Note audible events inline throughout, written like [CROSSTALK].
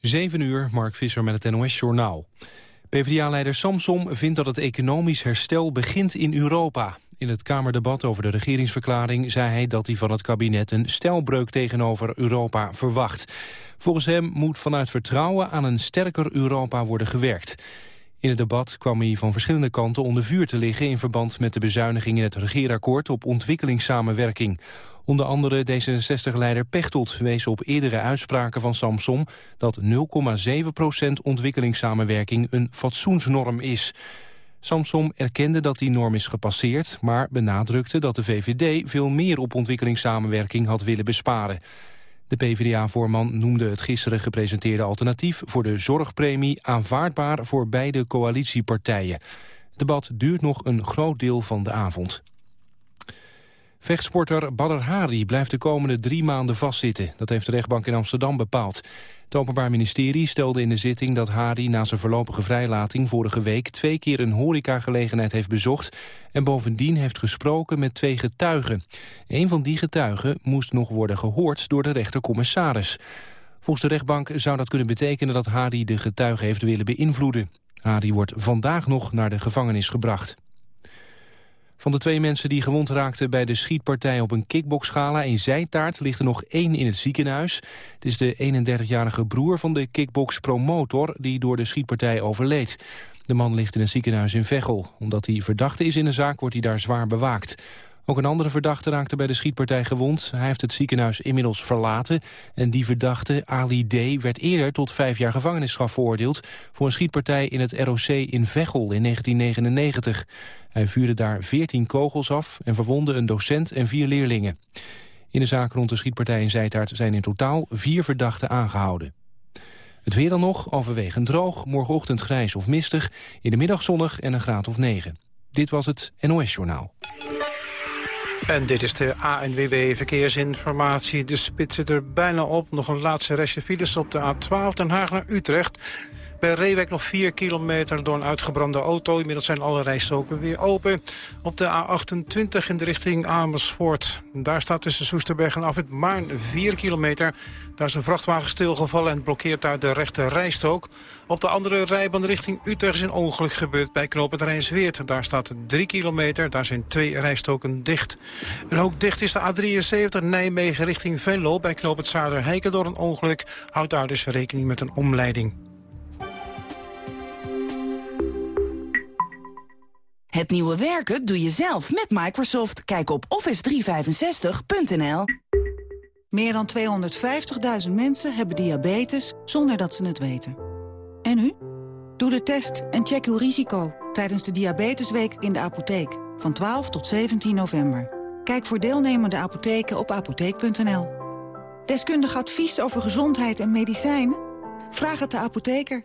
7 uur, Mark Visser met het NOS-journaal. PvdA-leider Samsom vindt dat het economisch herstel begint in Europa. In het Kamerdebat over de regeringsverklaring zei hij dat hij van het kabinet een stijlbreuk tegenover Europa verwacht. Volgens hem moet vanuit vertrouwen aan een sterker Europa worden gewerkt. In het debat kwam hij van verschillende kanten onder vuur te liggen... in verband met de bezuiniging in het regeerakkoord op ontwikkelingssamenwerking. Onder andere D66-leider Pechtold wees op eerdere uitspraken van Samsom... dat 0,7% ontwikkelingssamenwerking een fatsoensnorm is. Samsom erkende dat die norm is gepasseerd... maar benadrukte dat de VVD veel meer op ontwikkelingssamenwerking had willen besparen. De PvdA-voorman noemde het gisteren gepresenteerde alternatief voor de zorgpremie aanvaardbaar voor beide coalitiepartijen. Het debat duurt nog een groot deel van de avond. Vechtsporter Badr Hari blijft de komende drie maanden vastzitten. Dat heeft de rechtbank in Amsterdam bepaald. Het Openbaar Ministerie stelde in de zitting dat Hari na zijn voorlopige vrijlating vorige week twee keer een horecagelegenheid heeft bezocht en bovendien heeft gesproken met twee getuigen. Een van die getuigen moest nog worden gehoord door de rechtercommissaris. Volgens de rechtbank zou dat kunnen betekenen dat Hari de getuigen heeft willen beïnvloeden. Hari wordt vandaag nog naar de gevangenis gebracht. Van de twee mensen die gewond raakten bij de schietpartij op een kickboxgala in Zijtaart ligt er nog één in het ziekenhuis. Het is de 31-jarige broer van de kickbox-promotor die door de schietpartij overleed. De man ligt in een ziekenhuis in Veghel. Omdat hij verdachte is in de zaak wordt hij daar zwaar bewaakt. Ook een andere verdachte raakte bij de schietpartij gewond. Hij heeft het ziekenhuis inmiddels verlaten. En die verdachte, Ali D., werd eerder tot vijf jaar gevangenisstraf veroordeeld... voor een schietpartij in het ROC in Veghel in 1999. Hij vuurde daar veertien kogels af en verwonde een docent en vier leerlingen. In de zaak rond de schietpartij in Zijtaart zijn in totaal vier verdachten aangehouden. Het weer dan nog, overwegend droog, morgenochtend grijs of mistig... in de middag zonnig en een graad of 9. Dit was het NOS Journaal. En dit is de ANWB Verkeersinformatie. De spits zit er bijna op. Nog een laatste restje files op de A12 Den Haag naar Utrecht. Bij Reewijk nog 4 kilometer door een uitgebrande auto. Inmiddels zijn alle rijstroken weer open. Op de A28 in de richting Amersfoort. Daar staat tussen Soesterberg en Afwit maar 4 kilometer. Daar is een vrachtwagen stilgevallen en blokkeert uit de rechte rijstrook. Op de andere rijbaan richting Utrecht is een ongeluk gebeurd bij knooppunt Rijnsweert. Daar staat 3 kilometer, daar zijn twee rijstroken dicht. En ook dicht is de A73 Nijmegen richting Venlo bij knooppunt Zaarder-Heiken door een ongeluk. Houd daar dus rekening met een omleiding. Het nieuwe werken doe je zelf met Microsoft. Kijk op office365.nl. Meer dan 250.000 mensen hebben diabetes zonder dat ze het weten. En u? Doe de test en check uw risico tijdens de Diabetesweek in de apotheek. Van 12 tot 17 november. Kijk voor deelnemende apotheken op apotheek.nl. Deskundig advies over gezondheid en medicijnen? Vraag het de apotheker.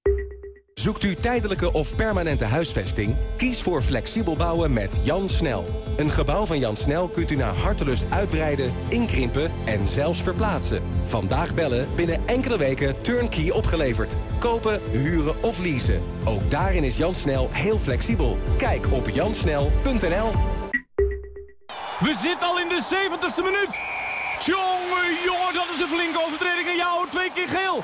Zoekt u tijdelijke of permanente huisvesting? Kies voor flexibel bouwen met Jan Snel. Een gebouw van Jan Snel kunt u naar hartelust uitbreiden, inkrimpen en zelfs verplaatsen. Vandaag bellen, binnen enkele weken turnkey opgeleverd. Kopen, huren of leasen. Ook daarin is Jan Snel heel flexibel. Kijk op jansnel.nl We zitten al in de 70ste minuut. Tjonge jongen, dat is een flinke overtreding en jou twee keer geel.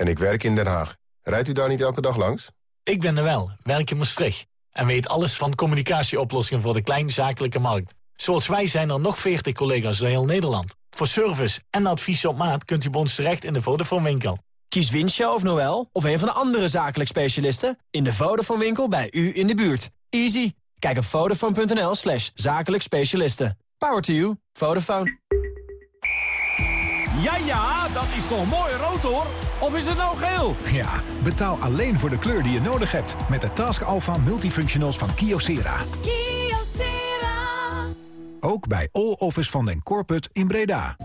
En ik werk in Den Haag. Rijdt u daar niet elke dag langs? Ik ben er wel, werk in Maastricht. En weet alles van communicatieoplossingen voor de kleinzakelijke markt. Zoals wij zijn er nog 40 collega's door heel Nederland. Voor service en advies op maat kunt u bij ons terecht in de Vodafone winkel. Kies Winsja of Noel of een van de andere zakelijk specialisten... in de Vodafone winkel bij u in de buurt. Easy. Kijk op vodafone.nl slash zakelijk specialisten. Power to you. Vodafone. Ja, ja, dat is toch mooi rood hoor? Of is het nou geel? Ja, betaal alleen voor de kleur die je nodig hebt. Met de Task Alpha Multifunctionals van Kyocera. Kyocera. Ook bij All Office van den Corput in Breda.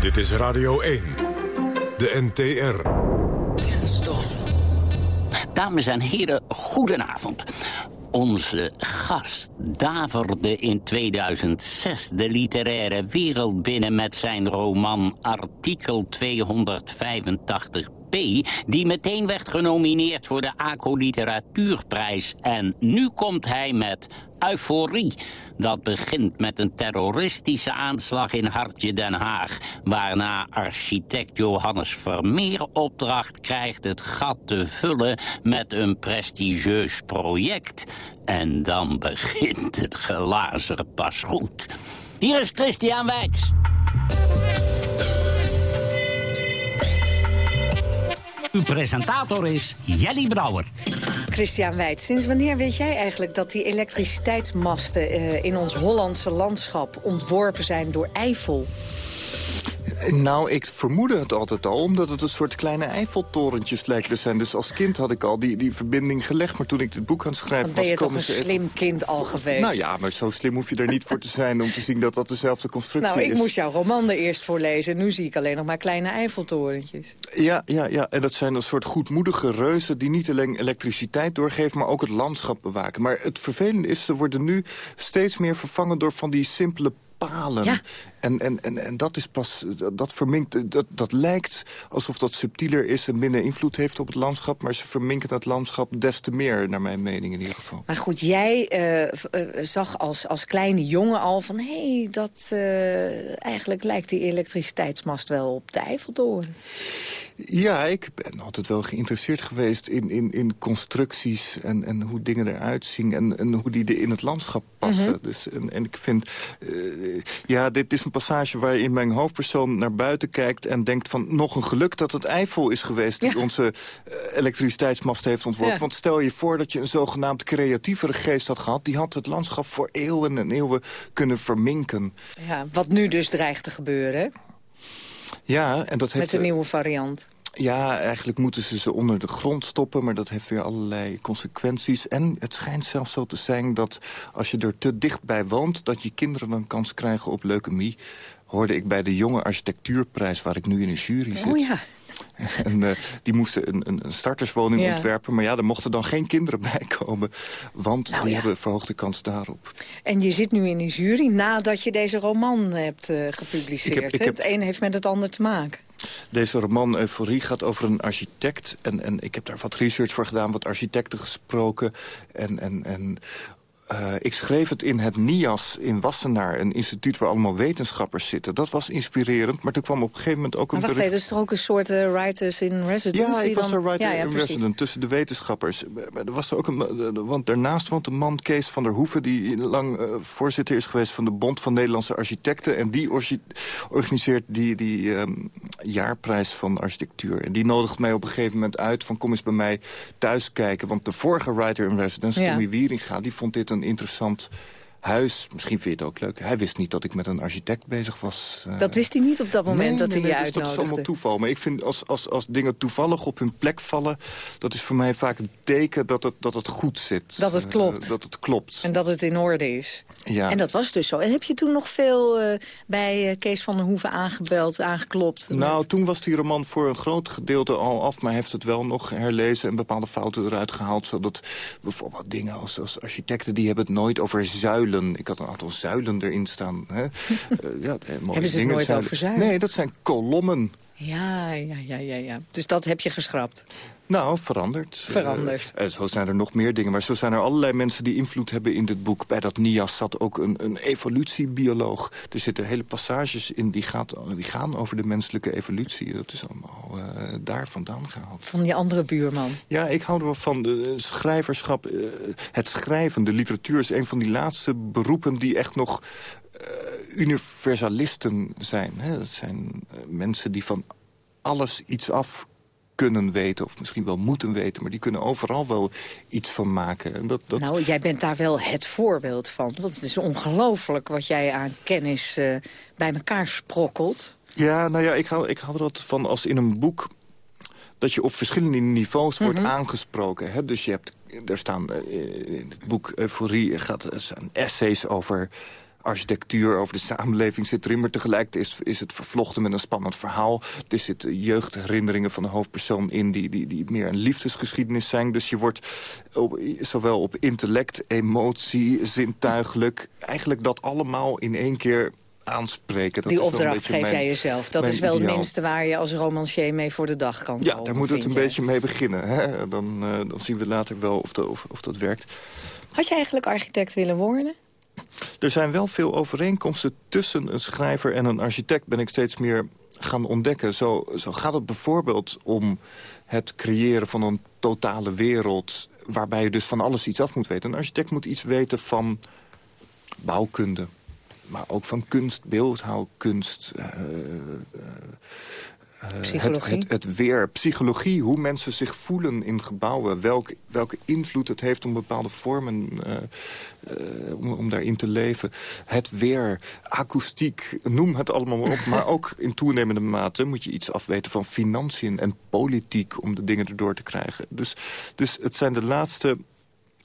Dit is Radio 1. De NTR. Kenstof. Dames en heren, goedenavond. Onze gast daverde in 2006 de literaire wereld binnen... met zijn roman Artikel 285 Die meteen werd genomineerd voor de ACO Literatuurprijs. En nu komt hij met Euforie. Dat begint met een terroristische aanslag in Hartje Den Haag... waarna architect Johannes Vermeer opdracht krijgt... het gat te vullen met een prestigieus project. En dan [LAUGHS] begint het glazer pas goed. Hier is Christian Weitz. Uw presentator is Jelly Brouwer. Christian Wijd, sinds wanneer weet jij eigenlijk dat die elektriciteitsmasten uh, in ons Hollandse landschap ontworpen zijn door Eiffel? Nou, ik vermoedde het altijd al, omdat het een soort kleine Eiffeltorentjes lijkt te zijn. Dus als kind had ik al die, die verbinding gelegd. Maar toen ik dit boek aan het schrijven Dan ben je was... toch een slim kind al geweest? Nou ja, maar zo slim hoef je er niet voor te zijn... om te zien dat dat dezelfde constructie is. Nou, ik moest jouw roman er eerst voorlezen. Nu zie ik alleen nog maar kleine Eiffeltorentjes. Ja, ja, ja, en dat zijn een soort goedmoedige reuzen... die niet alleen elektriciteit doorgeven, maar ook het landschap bewaken. Maar het vervelende is, ze worden nu steeds meer vervangen... door van die simpele Ja. En, en, en, en dat is pas, dat verminkt, dat, dat lijkt alsof dat subtieler is en minder invloed heeft op het landschap. Maar ze verminken dat landschap des te meer, naar mijn mening in ieder geval. Maar goed, jij uh, uh, zag als, als kleine jongen al van, hé, hey, dat uh, eigenlijk lijkt die elektriciteitsmast wel op de Eiffeltoren. Ja, ik ben altijd wel geïnteresseerd geweest in, in, in constructies en, en hoe dingen eruit zien en, en hoe die in het landschap passen. Mhm. dus, en, en ik vind, uh, ja, dit is een passage waarin mijn hoofdpersoon naar buiten kijkt en denkt van nog een geluk dat het Eiffel is geweest die Ja. onze uh, elektriciteitsmast heeft ontworpen. Ja. Want stel je voor dat je een zogenaamd creatievere geest had gehad, die had het landschap voor eeuwen en eeuwen kunnen verminken. Ja, wat nu dus dreigt te gebeuren, hè? Ja, en dat heeft... Met een nieuwe variant. Ja, eigenlijk moeten ze ze onder de grond stoppen... maar dat heeft weer allerlei consequenties. En het schijnt zelfs zo te zijn dat als je er te dichtbij woont... dat je kinderen dan kans krijgen op leukemie. Hoorde ik bij de jonge architectuurprijs... waar ik nu in een jury zit. Oh ja. [LAUGHS] En uh, die moesten een, een, een starterswoning Ja. ontwerpen. Maar ja, er mochten dan geen kinderen [LAUGHS] bij komen. Want Nou die ja. hebben verhoogde kans daarop. En je zit nu in die jury nadat je deze roman hebt uh, gepubliceerd. Ik heb- ik hè? heb- Het een heeft met het ander te maken. Deze roman Euforie gaat over een architect. En, en ik heb daar wat research voor gedaan, wat architecten gesproken. En, en, en uh, ik schreef het in het NIAS in Wassenaar, een instituut waar allemaal wetenschappers zitten. Dat was inspirerend, maar toen kwam op een gegeven moment ook een Maar dat is toch ook een soort uh, writers in residence? Ja, die ik was dan... een writer ja, ja, in precies. resident tussen de wetenschappers. Er was er ook een, want daarnaast woont een man, Kees van der Hoeven... die lang uh, voorzitter is geweest van de Bond van Nederlandse Architecten. En die organiseert die, die um, jaarprijs van architectuur. En die nodigt mij op een gegeven moment uit van... kom eens bij mij thuis kijken. Want de vorige writer in residence, Ja. Tommy Wieringa... die vond dit een interessant huis. Misschien vind je het ook leuk. Hij wist niet dat ik met een architect bezig was. Uh, Dat wist hij niet op dat moment nee, dat nee, hij je nee, dus dat is allemaal toeval. Maar ik vind als, als, als dingen toevallig op hun plek vallen... dat is voor mij vaak een teken dat het, dat het goed zit. Dat het klopt. Uh, dat het klopt. En dat het in orde is. Ja. En dat was dus zo. En heb je toen nog veel uh, bij uh, Kees van der Hoeven aangebeld, aangeklopt? Nou, toen was die roman voor een groot gedeelte al af... maar heeft het wel nog herlezen en bepaalde fouten eruit gehaald... zodat bijvoorbeeld dingen als, als architecten... die hebben het nooit over zuilen. Ik had een aantal zuilen erin staan. Hè? uh, [LAUGHS] ja, mooie Hebben ze het dingen, nooit zuilen. over zuilen? Nee, dat zijn kolommen. Ja, ja, ja, ja, ja. Dus dat heb je geschrapt. Nou, veranderd. Veranderd. Uh, zo zijn er nog meer dingen. Maar zo zijn er allerlei mensen die invloed hebben in dit boek. Bij dat NIAS zat ook een, een evolutiebioloog. Er zitten hele passages in die, gaat, die gaan over de menselijke evolutie. Dat is allemaal uh, daar vandaan gehaald. Van die andere buurman. Ja, ik hou er wel van. De schrijverschap, uh, het schrijven, de literatuur... is een van die laatste beroepen die echt nog universalisten zijn. Hè? Dat zijn mensen die van alles iets af kunnen weten... of misschien wel moeten weten, maar die kunnen overal wel iets van maken. En dat, dat... Nou, jij bent daar wel het voorbeeld van. Want het is ongelooflijk wat jij aan kennis uh, bij elkaar sprokkelt. Ja, nou ja, ik hou, ik hou er altijd van als in een boek dat je op verschillende niveaus wordt mhm. aangesproken. Hè? Dus je hebt, er staan in het boek Euforie gaat, zijn essays over architectuur, over de samenleving zit erin. Maar tegelijk is, is het vervlochten met een spannend verhaal. Er zitten jeugdherinneringen van de hoofdpersoon in... die, die, die meer een liefdesgeschiedenis zijn. Dus je wordt op, zowel op intellect, emotie, zintuigelijk... eigenlijk dat allemaal in één keer aanspreken. Dat Die opdracht geef jij jezelf. Dat is wel het minste waar je als romancier mee voor de dag kan komen. Ja, daar moet het een beetje mee beginnen. Hè? Dan, uh, dan zien we later wel of, de, of, of dat werkt. Had je eigenlijk architect willen worden? Er zijn wel veel overeenkomsten tussen een schrijver en een architect... ben ik steeds meer gaan ontdekken. Zo, zo gaat het bijvoorbeeld om het creëren van een totale wereld... waarbij je dus van alles iets af moet weten. Een architect moet iets weten van bouwkunde, maar ook van kunst, beeldhouwkunst... Uh, Psychologie? Het, het, het, weer, psychologie, hoe mensen zich voelen in gebouwen. Welk, welke invloed het heeft om bepaalde vormen, uh, uh, om, om, daarin te leven. Het weer, akoestiek, noem het allemaal op. maar [LAUGHS] ook in toenemende mate moet je iets afweten van financiën en politiek... om de dingen erdoor te krijgen. Dus, dus het zijn de laatste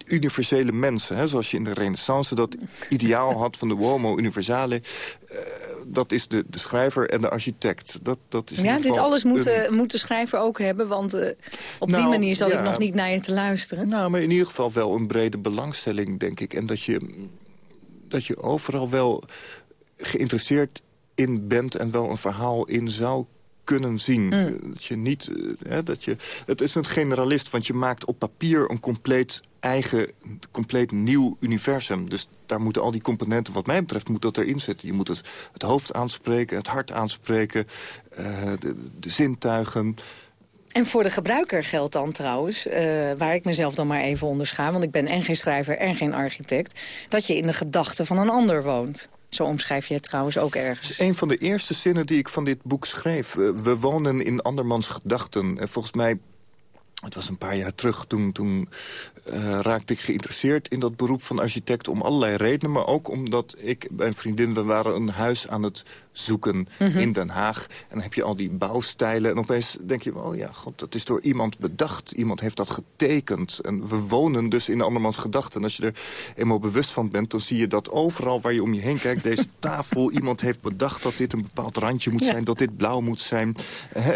universele mensen. Hè, zoals je in de renaissance dat ideaal had van de homo universale. Uh, dat is de, de schrijver en de architect. Dat, dat is ja, dit alles moet, uh, moet de schrijver ook hebben. Want uh, op nou, die manier zal ja, ik nog niet naar je te luisteren. Nou, maar in ieder geval wel een brede belangstelling, denk ik. En dat je, dat je overal wel geïnteresseerd in bent... en wel een verhaal in zou kunnen zien. Mm. Dat je niet, hè, dat je, het is een generalist, want je maakt op papier een compleet eigen, compleet nieuw universum. Dus daar moeten al die componenten, wat mij betreft, moet dat erin zitten. Je moet het, het hoofd aanspreken, het hart aanspreken, uh, de, de zintuigen... En voor de gebruiker geldt dan trouwens, uh, waar ik mezelf dan maar even onderschaam... want ik ben en geen schrijver en geen architect... dat je in de gedachten van een ander woont. Zo omschrijf je het trouwens ook ergens. Het is een van de eerste zinnen die ik van dit boek schreef. We wonen in andermans gedachten. En volgens mij het was een paar jaar terug, toen, toen uh, raakte ik geïnteresseerd in dat beroep van architect... om allerlei redenen, maar ook omdat ik bij een vriendin... we waren een huis aan het zoeken mm -hmm. in Den Haag. En dan heb je al die bouwstijlen en opeens denk je... oh ja, god, dat is door iemand bedacht. Iemand heeft dat getekend. En we wonen dus in andermans gedachten. En als je er eenmaal bewust van bent, dan zie je dat overal waar je om je heen kijkt... deze [LAUGHS] tafel, iemand heeft bedacht dat dit een bepaald randje moet ja. zijn... dat dit blauw moet zijn. Uh,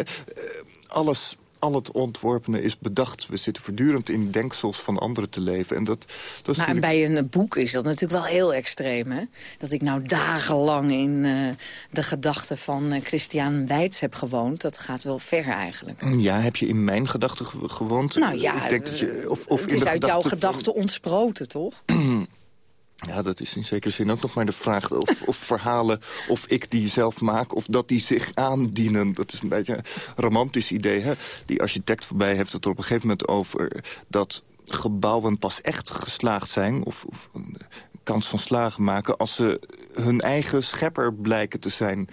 alles al het ontworpene is bedacht. We zitten voortdurend in denksels van anderen te leven. En dat, dat is maar natuurlijk... bij een boek is dat natuurlijk wel heel extreem. Hè? Dat ik nou dagenlang in uh, de gedachten van uh, Christian Weitz heb gewoond. Dat gaat wel ver eigenlijk. Ja, heb je in mijn gedachten gewoond? Nou ja, ik denk dat je, of, of het in is de uit jouw van... gedachten ontsproten, toch? [CLEARS THROAT] Ja, dat is in zekere zin ook nog maar de vraag of, [LAUGHS] of verhalen... of ik die zelf maak, of dat die zich aandienen. Dat is een beetje een romantisch idee. Hè? Die architect voorbij heeft het er op een gegeven moment over... dat gebouwen pas echt geslaagd zijn... of, of een kans van slagen maken... als ze hun eigen schepper blijken te zijn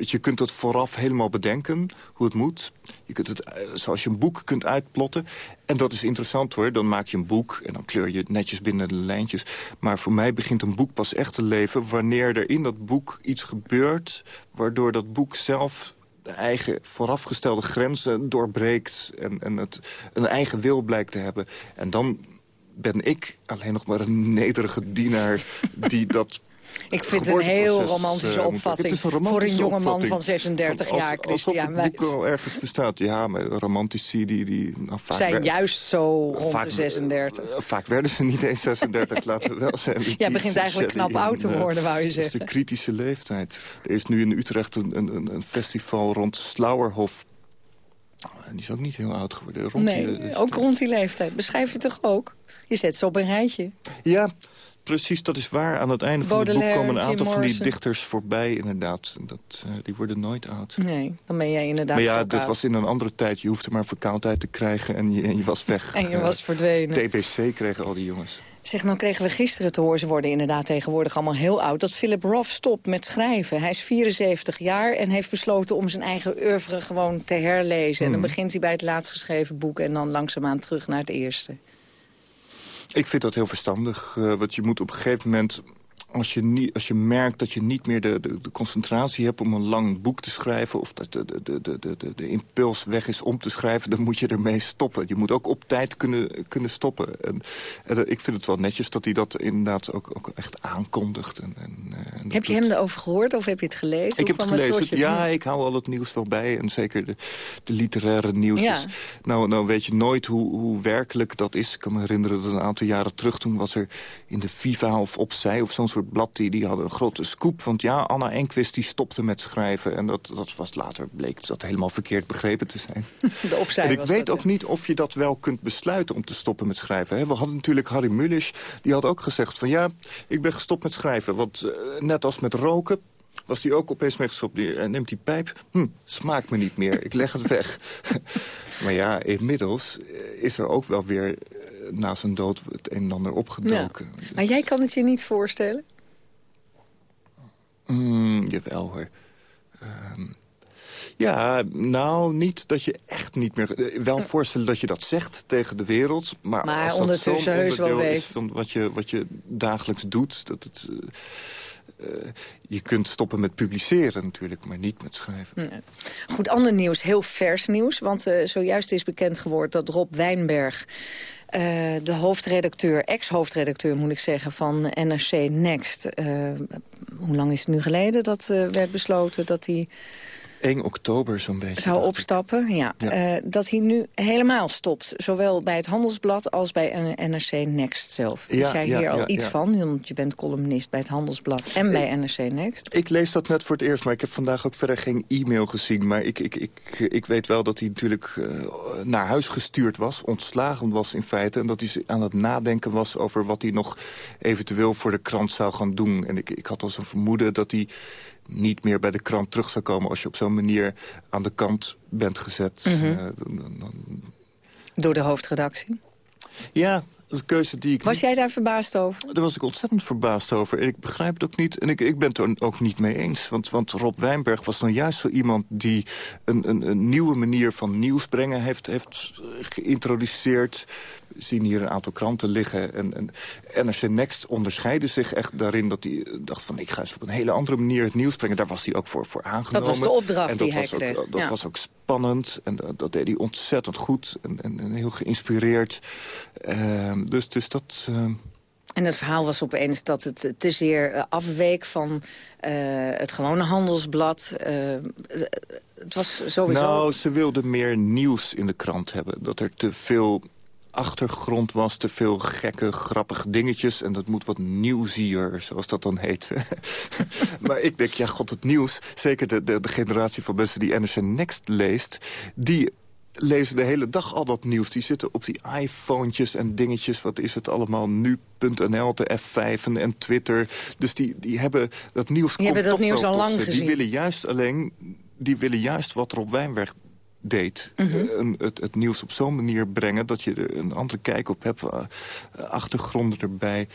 je kunt het vooraf helemaal bedenken, hoe het moet. Je kunt het, zoals je een boek kunt uitplotten. En dat is interessant hoor. Dan maak je een boek en dan kleur je het netjes binnen de lijntjes. Maar voor mij begint een boek pas echt te leven... wanneer er in dat boek iets gebeurt... waardoor dat boek zelf de eigen voorafgestelde grenzen doorbreekt... en, en het een eigen wil blijkt te hebben. En dan ben ik alleen nog maar een nederige dienaar... die [LAUGHS] dat ik vind het een heel romantische uh, opvatting een voor een jonge man van 36 van als, jaar, Christian Alsof het boek ergens bestaat. Ja, maar romantici die... die nou, vaak Zijn juist zo rond vaak, de 36. Uh, vaak werden ze niet eens 36, [LAUGHS] laten we wel zijn. Jij begint eigenlijk knap oud te worden, wou je zeggen. Dat is de kritische leeftijd. Er is nu in Utrecht een, een, een festival rond Slauerhof en die is ook niet heel oud geworden. Rond nee, die, ook rond die leeftijd. Beschrijf je toch ook? Je zet ze op een rijtje. Ja, precies, dat is waar. Aan het einde van het boek komen een aantal van die dichters voorbij, inderdaad. Dat, eh, die worden nooit oud. Nee, dan ben jij inderdaad Maar ja, dat was in een andere tijd. Je hoefde maar verkoudheid te krijgen en je, en je was weg. En je Eh, was verdwenen. TBC kregen al die jongens. Zeg, nou kregen we gisteren te horen, ze worden inderdaad tegenwoordig allemaal heel oud... dat Philip Roth stopt met schrijven. Hij is 74 jaar en heeft besloten om zijn eigen oeuvre gewoon te herlezen. En dan Hmm. begint hij bij het laatst geschreven boek... en dan langzaamaan terug naar het eerste. Ik vind dat heel verstandig. eh, want je moet op een gegeven moment... Als je, niet, als je merkt dat je niet meer de, de, de concentratie hebt om een lang boek te schrijven... of dat de, de, de, de, de, impuls weg is om te schrijven, dan moet je ermee stoppen. Je moet ook op tijd kunnen, kunnen stoppen. En, en ik vind het wel netjes dat hij dat inderdaad ook, ook echt aankondigt. En, en, eh, en Heb je hem erover gehoord of heb je het gelezen? ik heb het gelezen. Ja, ik hou al het nieuws wel bij. En zeker de, de literaire nieuwtjes. Ja. Nou, nou weet je nooit hoe, hoe werkelijk dat is. Ik kan me herinneren dat een aantal jaren terug... toen was er in de Viva of Opzij of zo'n soort blad... Die, die hadden een grote scoop. Want ja, Anna Enquist die stopte met schrijven. En dat, dat was later bleek dat helemaal verkeerd begrepen te zijn. [LAUGHS] De opzij en ik weet dat, ook niet of je dat wel kunt besluiten om te stoppen met schrijven. hè. We hadden natuurlijk Harry Mulisch, die had ook gezegd van... ja, ik ben gestopt met schrijven. Want eh, net als met roken was hij ook opeens mee gestopt. Die, eh, neemt die pijp, hm, smaakt me niet meer, ik leg het [LAUGHS] weg. [LAUGHS] maar ja, inmiddels eh, is er ook wel weer na zijn dood het een en ander opgedoken. Ja. Maar jij kan het je niet voorstellen? Mm, jawel hoor. Ehm, ja, nou, niet dat je echt niet meer... eh, Wel voorstellen dat je dat zegt tegen de wereld. Maar, Maar als dat zo'n wel onderdeel is van wat je, wat je dagelijks doet... Dat het, eh, eh, je kunt stoppen met publiceren natuurlijk, maar niet met schrijven. Ja. Goed, ander nieuws, heel vers nieuws. Want zojuist is bekend geworden dat Rob Wijnberg... eh, de hoofdredacteur, ex-hoofdredacteur moet ik zeggen, van NRC Next... eh, hoe lang is het nu geleden dat eh, werd besloten dat hij 1 oktober zo'n beetje. zou opstappen? Ja. Ja. Eh, dat hij nu helemaal stopt. Zowel bij het Handelsblad als bij NRC Next zelf. Ja, Is jij ja, hier al iets van? Want je bent columnist bij het Handelsblad en bij NRC Next. Ik lees dat net voor het eerst, maar ik heb vandaag ook verder geen e-mail gezien. Maar ik, ik, ik, ik weet wel dat hij natuurlijk eh, naar huis gestuurd was, ontslagen was in feite. En dat hij aan het nadenken was over wat hij nog eventueel voor de krant zou gaan doen. En ik, ik had al zo'n vermoeden dat hij niet meer bij de krant terug zou komen... als je op zo'n manier aan de kant bent gezet. Mhm. Eh, dan- dan- dan- Door de hoofdredactie. ja, een keuze die ik Was niet- jij daar verbaasd over? Daar was ik ontzettend verbaasd over. En ik begrijp het ook niet. En ik, ik ben het er ook niet mee eens. Want, want Rob Wijnberg was dan juist zo iemand... die een, een, een nieuwe manier van nieuws brengen heeft, heeft geïntroduceerd. Zien hier een aantal kranten liggen. En, en NRC Next onderscheidde zich echt daarin... dat hij dacht van, ik ga eens op een hele andere manier het nieuws brengen. Daar was hij ook voor, voor aangenomen. was de opdracht en dat die hij was ook, kreeg, Dat ja. was ook spannend. En dat, dat deed hij ontzettend goed. En, en, en heel geïnspireerd. Ehm, dus, dus dat... ehm, En het verhaal was opeens dat het te zeer eh, afweek van eh, het gewone handelsblad. Eh, het was sowieso... Nou, ze wilden meer nieuws in de krant hebben. Dat er te veel achtergrond was, te veel gekke, grappige dingetjes. En dat moet wat nieuwsier, zoals dat dan heet. [LAUGHS] maar ik denk, ja, god, het nieuws... zeker de, de, de generatie van mensen die NRC Next leest... die lezen de hele dag al dat nieuws. Die zitten op die iPhone'tjes en dingetjes. Wat is het allemaal? Nu.nl, de F5 en, en Twitter. Dus die, die hebben dat nieuws Die hebben dat nieuws al lang gezien. Die willen juist alleen... Die willen juist wat Rob Wijnberg deed. Mhm. Eh, het, het nieuws op zo'n manier brengen... dat je er een andere kijk op hebt. eh, achtergronden erbij.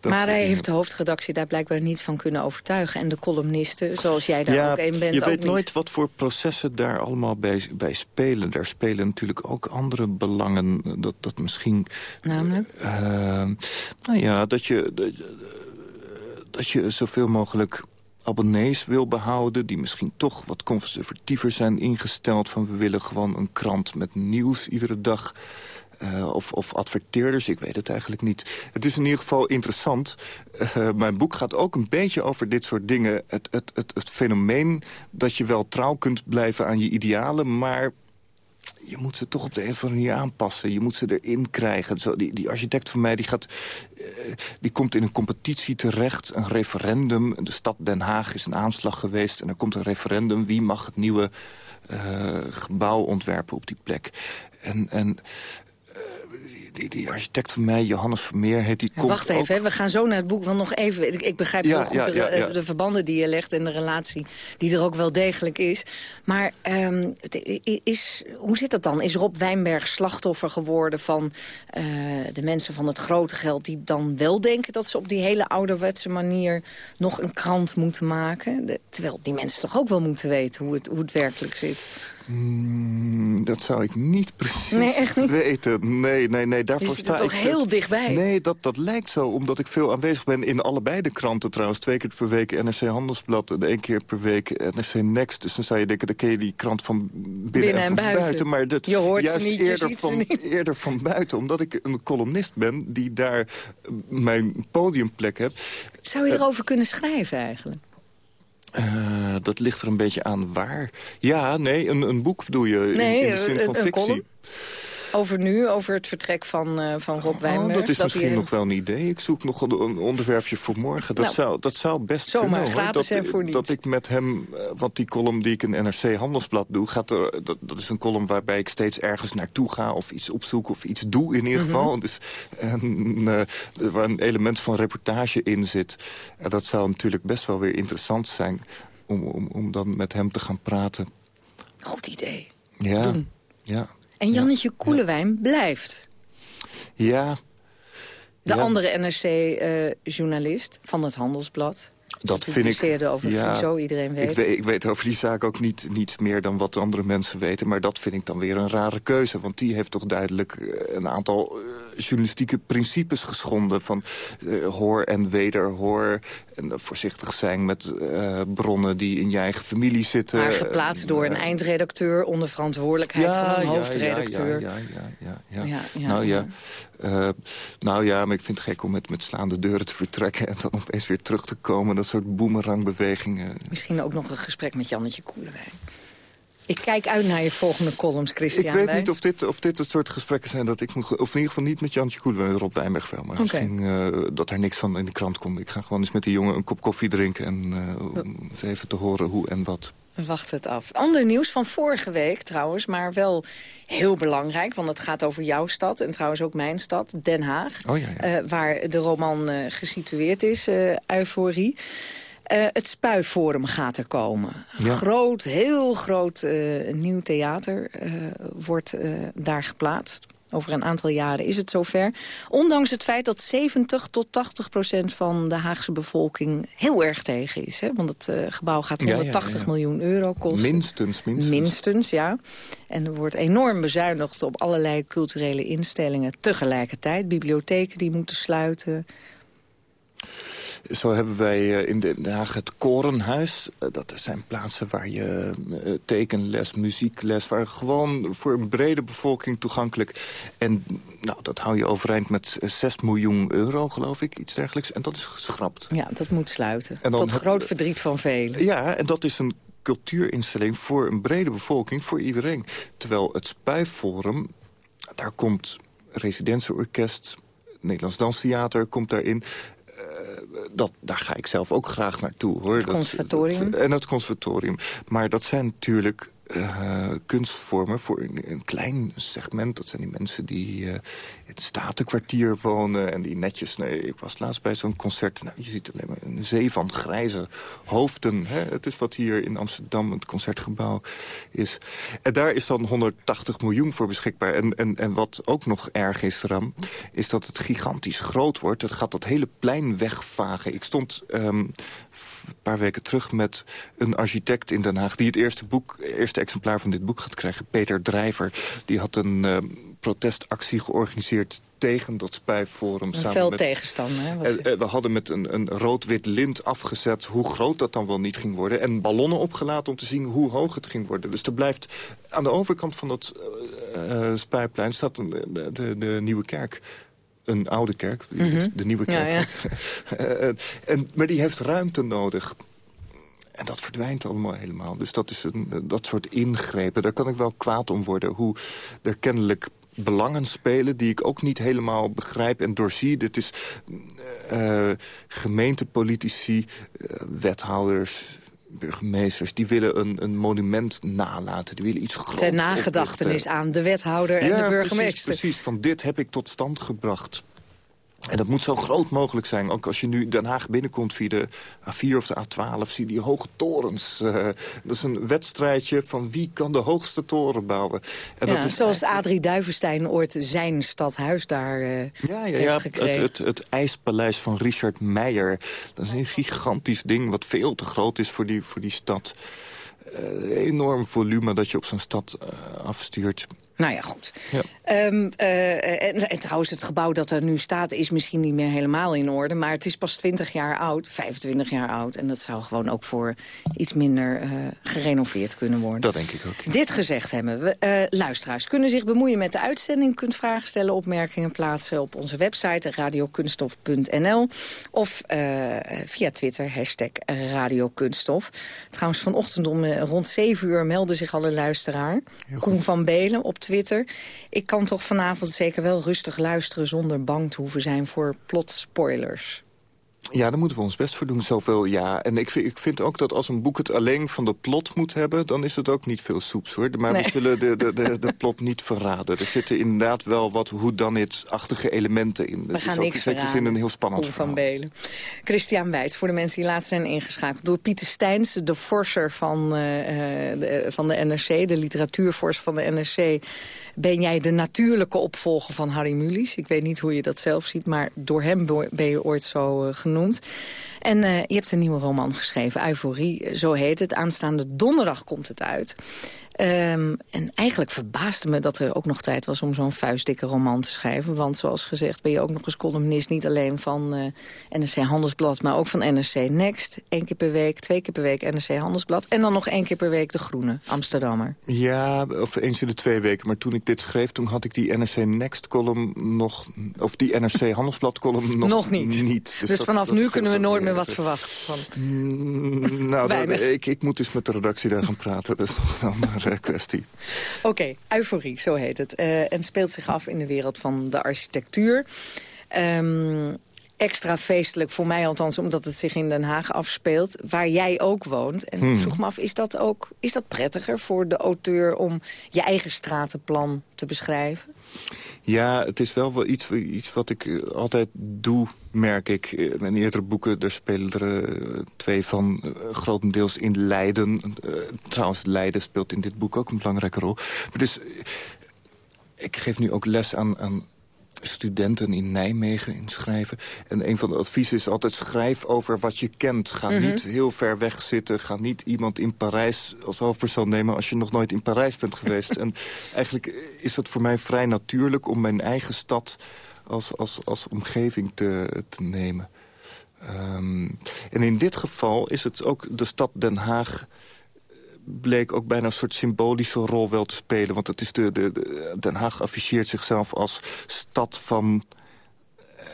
Dat maar hij heeft de hoofdredactie daar blijkbaar niet van kunnen overtuigen. En de columnisten, zoals jij daar ja, ook een bent, je weet niet. nooit wat voor processen daar allemaal bij, bij spelen. Daar spelen natuurlijk ook andere belangen. Dat, dat misschien... Namelijk? eh, nou ja, dat je, dat, je- dat je zoveel mogelijk abonnees wil behouden... die misschien toch wat conservatiever zijn ingesteld... van we willen gewoon een krant met nieuws iedere dag... eh, of, of adverteerders, ik weet het eigenlijk niet. Het is in ieder geval interessant. Eh, mijn boek gaat ook een beetje over dit soort dingen. Het, het, het, het fenomeen dat je wel trouw kunt blijven aan je idealen... maar je moet ze toch op de een of andere manier aanpassen. Je moet ze erin krijgen. Zo, die, die architect van mij die gaat, eh, die komt in een competitie terecht. Een referendum. De stad Den Haag is een aanslag geweest. En er komt een referendum. Wie mag het nieuwe eh, gebouw ontwerpen op die plek? En... en die, die architect van mij, Johannes Vermeer, heet die... Ja, wacht even, hè, we gaan zo naar het boek. Want nog even, ik, ik begrijp Ja, heel goed de, verbanden die je legt... en de relatie die er ook wel degelijk is. Maar ehm, is, hoe zit dat dan? Is Rob Wijnberg slachtoffer geworden van eh, de mensen van het grote geld... die dan wel denken dat ze op die hele ouderwetse manier... nog een krant moeten maken? De- terwijl die mensen toch ook wel moeten weten hoe het, hoe het werkelijk zit. Mm, dat zou ik niet precies Nee, echt niet? weten. Nee, nee, nee. Daarvoor Je zit sta er toch ik heel dichtbij? Nee, dat, dat lijkt zo, omdat ik veel aanwezig ben in allebei de kranten trouwens. Twee keer per week NRC Handelsblad en één keer per week NRC Next. Dus dan zou je denken, dan ken je die krant van binnen, Binnen en van buiten. Maar dat, Je hoort juist niet, eerder, van, [LAUGHS] eerder van buiten. Omdat ik een columnist ben die daar eh, mijn podiumplek heb. Zou je erover kunnen schrijven eigenlijk? Eh, dat ligt er een beetje aan waar. Ja, nee, een, een boek bedoel je in- Nee, in, de zin van een fictie. column? Over nu, over het vertrek van, eh, van Rob. Oh, dat is misschien hij- nog wel een idee. Ik zoek nog een onderwerpje voor morgen. Dat, Nou, zou, dat zou best zomaar, kunnen. hoor. gratis dat, en voor niets. Dat ik met hem, eh, want die column die ik in NRC Handelsblad doe... Gaat er, dat, dat is een column waarbij ik steeds ergens naartoe ga... of iets opzoek of iets doe in ieder Mhm. geval. Dus, en, eh, waar een element van reportage in zit. En dat zou natuurlijk best wel weer interessant zijn... om, om, om dan met hem te gaan praten. Goed idee. Ja, Doen. ja, En Jannetje Koelewijn blijft. ja. De Ja. andere NRC-journalist van het Handelsblad. Dat vind ik... over Friso, iedereen weet. Ik, weet. ik weet over die zaak ook niet, niets meer dan wat andere mensen weten. Maar dat vind ik dan weer een rare keuze. Want die heeft toch duidelijk eh, een aantal eh, journalistieke principes geschonden. Van eh, hoor en wederhoor. En voorzichtig zijn met eh, bronnen die in je eigen familie zitten. Maar geplaatst door een Eh, eindredacteur... onder verantwoordelijkheid van een hoofdredacteur. Ja, ja, ja, ja, ja, nou ja. ja. Eh, nou ja, maar ik vind het gek om met, met slaande deuren te vertrekken... en dan opeens weer terug te komen. Dat soort boemerangbewegingen. Misschien ook nog een gesprek met Jannetje Koelewijn. Ik kijk uit naar je volgende columns, Christian. Ik weet niet of dit, of dit het soort gesprekken zijn dat ik moet... Of in ieder geval niet met Jantje Koelen en Rob Wijnberg wel. Maar Oké. misschien eh, dat er niks van in de krant komt. Ik ga gewoon eens met die jongen een kop koffie drinken... en eh, om eens even te horen hoe en wat. We wachten het af. Ander nieuws van vorige week trouwens, maar wel heel belangrijk. Want het gaat over jouw stad en trouwens ook mijn stad, Den Haag. Oh ja, ja. eh, waar de roman eh, gesitueerd is, eh Euforie. Eh, het Spuiforum gaat er komen. Ja. Groot, heel groot eh, nieuw theater eh, wordt daar geplaatst. Over een aantal jaren is het zover. Ondanks het feit dat 70 tot 80 procent van de Haagse bevolking heel erg tegen is. Hè? Want het gebouw gaat Ja, ja, 180 ja, ja. miljoen euro kosten. Minstens, minstens. Minstens, ja. En er wordt enorm bezuinigd op allerlei culturele instellingen tegelijkertijd. Bibliotheken die moeten sluiten. Zo hebben wij eh, in Den Haag het Korenhuis. Eh, Dat zijn plaatsen waar je eh, tekenles, muziekles... waar gewoon voor een brede bevolking toegankelijk... en nou, dat hou je overeind met eh, 6 miljoen euro, geloof ik, iets dergelijks. En dat is geschrapt. Ja, dat moet sluiten. Tot heb- groot verdriet van velen. Ja, en dat is een cultuurinstelling voor een brede bevolking, voor iedereen. Terwijl het Spuiforum, daar komt residentieorkest... Nederlands Danstheater komt daarin... Dat, daar ga ik zelf ook graag naartoe. Hoor. Het Dat- conservatorium. dat- en het conservatorium. Maar dat zijn natuurlijk eh, kunstvormen voor een, een klein segment. Dat zijn die mensen die eh, in het Statenkwartier wonen... en die netjes... Nee, ik was laatst bij zo'n concert. Nou, je ziet alleen maar een zee van grijze hoofden. Hè? Het is wat hier in Amsterdam het concertgebouw is. En daar is dan 180 miljoen voor beschikbaar. En, en, en wat ook nog erg is eraan... is dat het gigantisch groot wordt. Het gaat dat hele plein wegvagen. Ik stond ehm, een paar weken terug met een architect in Den Haag... die het eerste, boek, eerste exemplaar van dit boek gaat krijgen. Peter Drijver. Die had een ehm, protestactie georganiseerd tegen dat spuiforum. Een met- tegenstander. Hè, eh, eh, we hadden met een, een rood-wit lint afgezet hoe groot dat dan wel niet ging worden. En ballonnen opgelaten om te zien hoe hoog het ging worden. Dus er blijft aan de overkant van dat eh eh, spuiplein staat een, de, de, de Nieuwe Kerk. Een oude kerk, Mhm. de Nieuwe Kerk. ja. [LAUGHS] Eh, en, maar die heeft ruimte nodig. En dat verdwijnt allemaal helemaal. Dus dat is een, dat soort ingrepen. Daar kan ik wel kwaad om worden. Hoe er kennelijk belangen spelen die ik ook niet helemaal begrijp en doorzie. Dit is eh, gemeentepolitici, eh, wethouders, burgemeesters, die willen een, een monument nalaten. Die willen iets groots Ter nagedachtenis aan de wethouder en de burgemeester. Precies, precies, van dit heb ik tot stand gebracht. En dat moet zo groot mogelijk zijn. Ook als je nu Den Haag binnenkomt via de A4 of de A12... zie je die hoge torens. Uh, dat is een wedstrijdje van wie kan de hoogste toren bouwen. En ja, dat is zoals Adrie Duivenstein ooit zijn stadhuis daar uh, ja, ja, ja, het, het, het, ijspaleis van Richard Meijer. Dat is een gigantisch ding wat veel te groot is voor die, voor die stad. Uh, enorm volume dat je op zo'n stad afstuurt. Nou ja, goed. Ja. Ehm, eh, en, trouwens, het gebouw dat er nu staat is misschien niet meer helemaal in orde. Maar het is pas 20 jaar oud, 25 jaar oud. En dat zou gewoon ook voor iets minder uh, gerenoveerd kunnen worden. Dat denk ik ook. Dit gezegd hebben we. Uh, luisteraars kunnen zich bemoeien met de uitzending. Kunt vragen stellen, opmerkingen plaatsen op onze website radiokunstof.nl. Of via Twitter, hashtag radiokunststof. Trouwens, vanochtend om rond 7 uur melden zich alle luisteraar. Koen van Belen op Twitter. Ik kan toch vanavond zeker wel rustig luisteren... zonder bang te hoeven zijn voor plot spoilers. Ja, daar moeten we ons best voor doen, zoveel ja. En ik vind, ik vind ook dat als een boek het alleen van de plot moet hebben... dan is het ook niet veel soeps, hoor. Maar we zullen de, de, de, de, [LAUGHS] plot niet verraden. Er zitten inderdaad wel wat hoe dan achtige elementen in. We het gaan is ook in zin een heel spannend van Belen. Christian Wijts, voor de mensen die later zijn ingeschakeld... door Pieter Steins, de forser van, uh, de, van de NRC... de literatuurforser van de NRC ben jij de natuurlijke opvolger van Harry Mulisch. Ik weet niet hoe je dat zelf ziet, maar door hem ben je ooit zo uh, genoemd. En uh, je hebt een nieuwe roman geschreven, Euforie, zo heet het. Aanstaande donderdag komt het uit. Um, en eigenlijk verbaasde me dat er ook nog tijd was om zo'n vuistdikke roman te schrijven. Want zoals gezegd ben je ook nog eens columnist... niet alleen van uh, eh, NRC Handelsblad, maar ook van NRC Next. Eén keer per week, twee keer per week NRC Handelsblad. En dan nog één keer per week De Groene, Amsterdammer. Ja, of eens in de twee weken. Maar toen ik dit schreef, toen had ik die NRC Next column nog... of die NRC Handelsblad column nog, nog niet. niet. Dus, dus vanaf nu kunnen we nooit meer wat verwachten. Van... Mm, nou, ik, ik moet dus met de redactie daar gaan praten. Dat is nog wel maar kwestie. Oké, euforie, zo heet het. Uh, en speelt zich af in de wereld van de architectuur. Um, extra feestelijk, voor mij althans, omdat het zich in Den Haag afspeelt. Waar jij ook woont. En hmm. vroeg me af, is dat ook is dat prettiger voor de auteur... om je eigen stratenplan te beschrijven? Ja, het is wel, wel iets, iets wat ik eh, altijd doe, merk ik. In mijn eerdere boeken, daar spelen er uh, twee van grotendeels in Leiden. Trouwens, Leiden speelt in dit boek ook een belangrijke rol. Dus, ik geef nu ook les aan, aan studenten in Nijmegen in schrijven. En een van de adviezen is altijd schrijf over wat je kent. Ga mhm. niet heel ver weg zitten. Ga niet iemand in Parijs als hoofdpersoon nemen... als je nog nooit in Parijs bent geweest. [LAUGHS] en eigenlijk is dat voor mij vrij natuurlijk... om mijn eigen stad als, als, als omgeving te, te nemen. Um, en in dit geval is het ook de stad Den Haag bleek ook bijna een soort symbolische rol wel te spelen. Want het is de, de, Den Haag afficheert zichzelf als stad van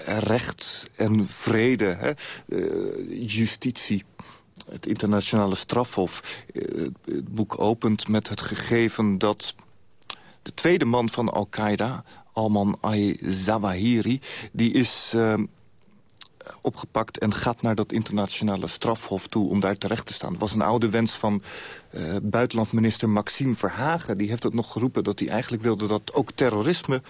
recht en vrede. Hè? Uh, justitie. Het internationale strafhof. Uh, het boek opent met het gegeven dat de tweede man van Al-Qaeda... Alman al-Zawahiri, die is... Uh, opgepakt en gaat naar dat internationale strafhof toe om daar terecht te staan. Het was een oude wens van uh, buitenlandminister Maxime Verhagen. Die heeft het nog geroepen dat hij eigenlijk wilde dat ook terrorisme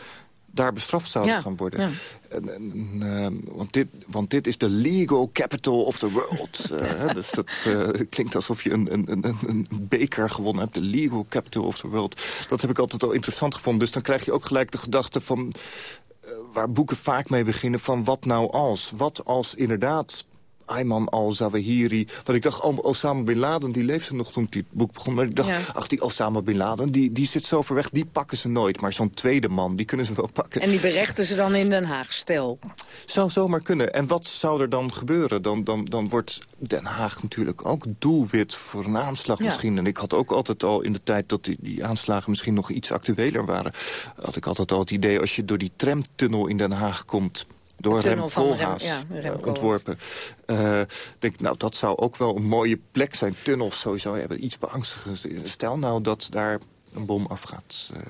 daar bestraft zou gaan worden. Ja. En, en, uh, want, dit, want dit is de legal capital of the world. Uh, [LAUGHS] dus dat uh, klinkt alsof je een, een, een, een beker gewonnen hebt. De legal capital of the world. Dat heb ik altijd al interessant gevonden. Dus dan krijg je ook gelijk de gedachte van waar boeken vaak mee beginnen van wat nou als? Wat als inderdaad Ayman al-Zawahiri. Want ik dacht, oh, Osama Bin Laden, die leefde nog toen dit boek begon. Maar ik dacht, ach, die Osama Bin Laden, die, die zit zo ver weg. Die pakken ze nooit. Maar zo'n tweede man, die kunnen ze wel pakken. En die berechten ze dan in Den Haag, stel. Zou zomaar kunnen. En wat zou er dan gebeuren? Dan, dan, dan wordt Den Haag natuurlijk ook doelwit voor een aanslag misschien. En ik had ook altijd al in de tijd dat die, die aanslagen misschien nog iets actueler waren... had ik altijd al het idee, als je door die tramtunnel in Den Haag komt door Rem Koolhaas ja, ontworpen. Uh, denk, nou, dat zou ook wel een mooie plek zijn. Tunnels sowieso hebben iets beangstigends. Stel nou dat daar een bom afgaat. Uh...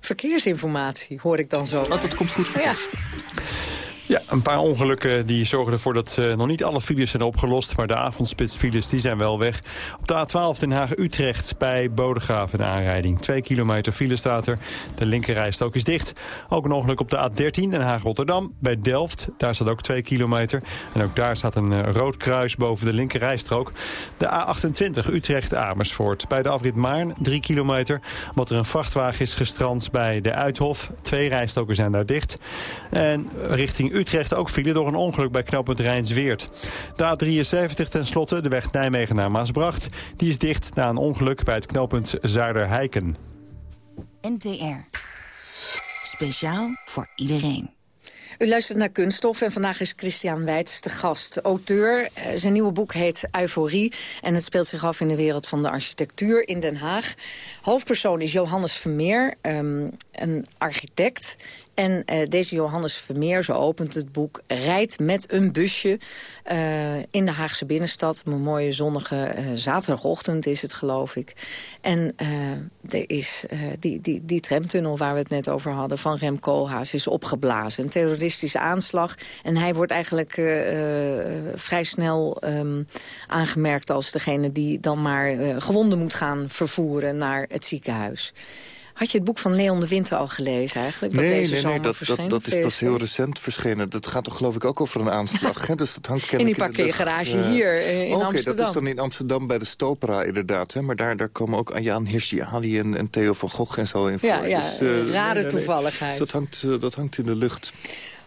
Verkeersinformatie hoor ik dan zo. Oh, dat komt goed voor ja. Ja, een paar ongelukken die zorgen ervoor dat uh, nog niet alle files zijn opgelost. Maar de avondspitsfiles die zijn wel weg. Op de A12 Den Haag-Utrecht bij Bodegraven de aanrijding. Twee kilometer file staat er. De linkerrijstrook is dicht. Ook een ongeluk op de A13 Den Haag-Rotterdam bij Delft. Daar staat ook twee kilometer. En ook daar staat een uh, rood kruis boven de linkerrijstrook. De A28 Utrecht-Amersfoort bij de afrit Maarn. Drie kilometer. Omdat er een vrachtwagen is gestrand bij de Uithof. Twee rijstroken zijn daar dicht. En richting Utrecht ook file door een ongeluk bij knooppunt Rijnsweert. De A73 tenslotte, de weg Nijmegen naar Maasbracht. Die is dicht na een ongeluk bij het knooppunt Zuiderheiken. NTR. Speciaal voor iedereen. U luistert naar Kunststof en vandaag is Christian Weitz de gast. Auteur, eh, zijn nieuwe boek heet Euforie... en het speelt zich af in de wereld van de architectuur in Den Haag. Hoofdpersoon is Johannes Vermeer, um, een architect... En uh, deze Johannes Vermeer, zo opent het boek... rijdt met een busje uh, in de Haagse binnenstad. Een mooie zonnige uh, zaterdagochtend is het, geloof ik. En er is die, die, die tramtunnel waar we het net over hadden... van Rem Koolhaas is opgeblazen. Een terroristische aanslag. En hij wordt eigenlijk vrij snel um, aangemerkt... als degene die dan maar gewonden moet gaan vervoeren naar het ziekenhuis. Had je het boek van Leon de Winter al gelezen eigenlijk? Dat nee, deze nee, nee, dat, dat, dat is pas heel recent verschenen. Dat gaat toch geloof ik ook over een aanslag. hè? Dus dat hangt in die parkeergarage uh, hier in okay, Amsterdam. dat is dan in Amsterdam bij de Stopera inderdaad. Hè? Maar daar, daar komen ook Anjaan Hirsiali en, en Theo van Gogh en zo in voor. Ja, ja dus, uh, rare nee, nee, toevalligheid. Dus dat, hangt, uh, dat hangt in de lucht.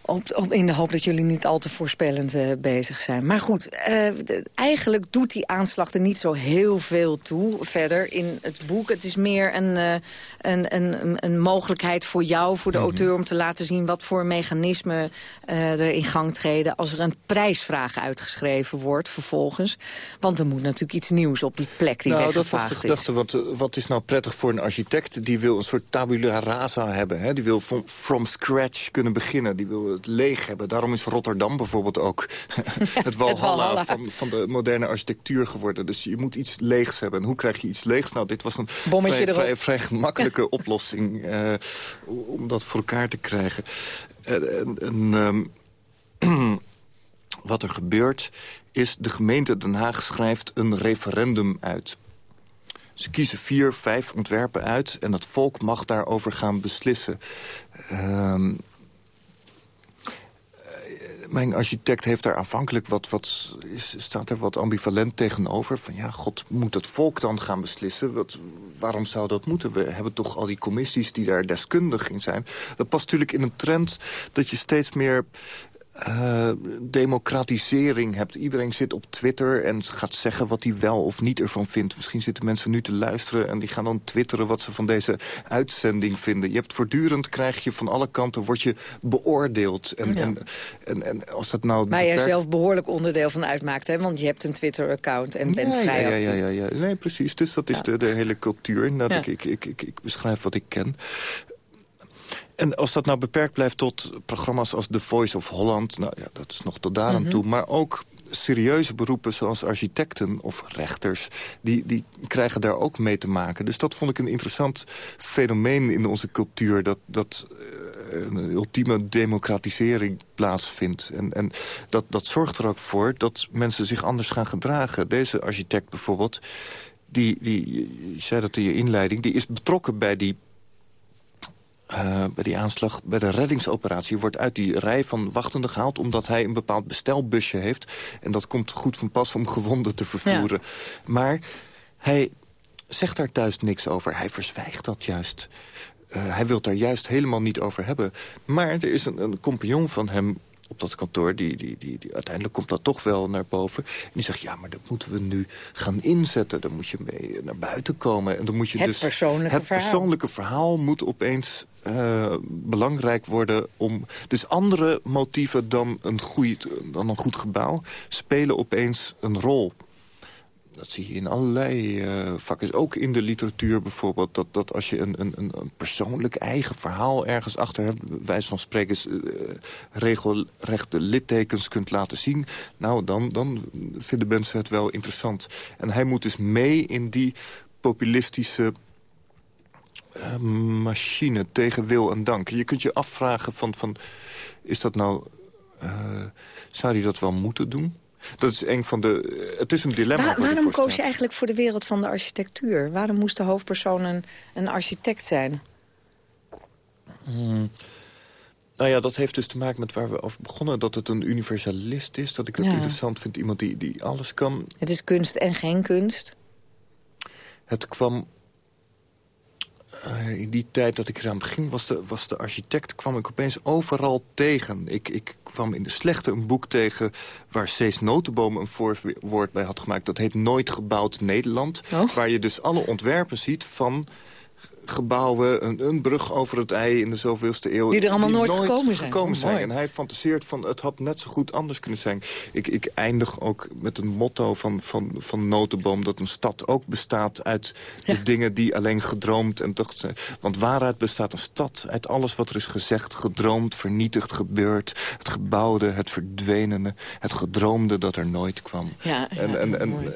Op, op, in de hoop dat jullie niet al te voorspellend uh, bezig zijn. Maar goed, uh, de, eigenlijk doet die aanslag er niet zo heel veel toe verder in het boek. Het is meer een, uh, een, een, een mogelijkheid voor jou, voor de mm -hmm. auteur... om te laten zien wat voor mechanismen er in gang treden... als er een prijsvraag uitgeschreven wordt vervolgens. Want er moet natuurlijk iets nieuws op die plek die nou, weggevaagd dat was de gedachte, wat, wat is nou prettig voor een architect? Die wil een soort tabula rasa hebben. Hè? Die wil from, from scratch kunnen beginnen. Die wil het leeg hebben. Daarom is Rotterdam bijvoorbeeld ook [LAUGHS] het walhalla van, van de moderne architectuur geworden. Dus je moet iets leegs hebben. En hoe krijg je iets leegs? Nou, dit was een vrij, vrij, vrij, [LAUGHS] gemakkelijke oplossing uh, om dat voor elkaar te krijgen. En, en um, [CLEARS THROAT] wat er gebeurt is, de gemeente Den Haag schrijft een referendum uit. Ze kiezen vier, vijf ontwerpen uit en het volk mag daarover gaan beslissen. Um, mijn architect heeft daar aanvankelijk wat, wat is, staat er wat ambivalent tegenover. Van ja, god, moet het volk dan gaan beslissen? Wat, waarom zou dat moeten? We hebben toch al die commissies die daar deskundig in zijn. Dat past natuurlijk in een trend dat je steeds meer uh, democratisering hebt. Iedereen zit op Twitter en gaat zeggen wat hij wel of niet ervan vindt. Misschien zitten mensen nu te luisteren en die gaan dan twitteren... wat ze van deze uitzending vinden. Je hebt voortdurend, krijg je van alle kanten, word je beoordeeld. En, ja. en, en, en, als dat nou... Maar jij zelf behoorlijk onderdeel van uitmaakt, hè? Want je hebt een Twitter-account en bent ja, vrij ja. Ja, ja, ja, nee, precies. Dus dat is de, de hele cultuur. Ik, ik, ik, ik, ik beschrijf wat ik ken. En als dat nou beperkt blijft tot programma's als The Voice of Holland... nou ja, dat is nog tot daar aan mm -hmm. toe. Maar ook serieuze beroepen zoals architecten of rechters... Die, die krijgen daar ook mee te maken. Dus dat vond ik een interessant fenomeen in onze cultuur... dat, dat uh, een ultieme democratisering plaatsvindt. En, en dat, dat zorgt er ook voor dat mensen zich anders gaan gedragen. Deze architect bijvoorbeeld... Die, die, je zei dat in je inleiding, die is betrokken bij die uh, bij die aanslag, bij de reddingsoperatie... wordt uit die rij van wachtenden gehaald... omdat hij een bepaald bestelbusje heeft. En dat komt goed van pas om gewonden te vervoeren. Ja. Maar hij zegt daar thuis niks over. Hij verzwijgt dat juist. Uh, hij wil daar juist helemaal niet over hebben. Maar er is een, een compagnon van hem op dat kantoor, die, die, die, die, uiteindelijk komt dat toch wel naar boven. En die zegt, ja, maar dat moeten we nu gaan inzetten. Dan moet je mee naar buiten komen. En dan moet je het dus, persoonlijke het verhaal. persoonlijke verhaal moet opeens uh, belangrijk worden. om Dus andere motieven dan een, goed, dan een goed gebouw spelen opeens een rol. Dat zie je in allerlei uh, vakken. Ook in de literatuur bijvoorbeeld. Dat, dat als je een, een, een persoonlijk eigen verhaal ergens achter hebt... wijs van spreken uh, regelrechte littekens kunt laten zien... nou, dan, dan vinden mensen het wel interessant. En hij moet dus mee in die populistische uh, machine tegen wil en dank. Je kunt je afvragen van... van is dat nou zou hij dat wel moeten doen? Dat is een van de... Het is een dilemma. Waar, waarom koos je eigenlijk voor de wereld van de architectuur? Waarom moest de hoofdpersoon een, een architect zijn? Hmm. Nou ja, dat heeft dus te maken met waar we over begonnen. Dat het een universalist is. Dat ik het interessant vind. Iemand die, die alles kan. Het is kunst en geen kunst. Het kwam... Uh, in die tijd dat ik eraan begin, was de, was de architect... kwam ik opeens overal tegen. Ik, ik kwam in de slechte een boek tegen... waar Cees Notenboom een voorwoord bij had gemaakt. Dat heet Nooit gebouwd Nederland. Oh. Waar je dus alle ontwerpen ziet van gebouwen, een, een, brug over het ei in de zoveelste eeuw... Die er allemaal nooit, gekomen zijn. Gekomen zijn. En hij fantaseert van, het had net zo goed anders kunnen zijn. Ik, ik eindig ook met een motto van, van, van Notenboom... dat een stad ook bestaat uit de dingen die alleen gedroomd en dacht zijn. Want waaruit bestaat een stad? Uit alles wat er is gezegd, gedroomd, vernietigd, gebeurd. Het gebouwde, het verdwenene, het gedroomde dat er nooit kwam. Ja, en, en, en,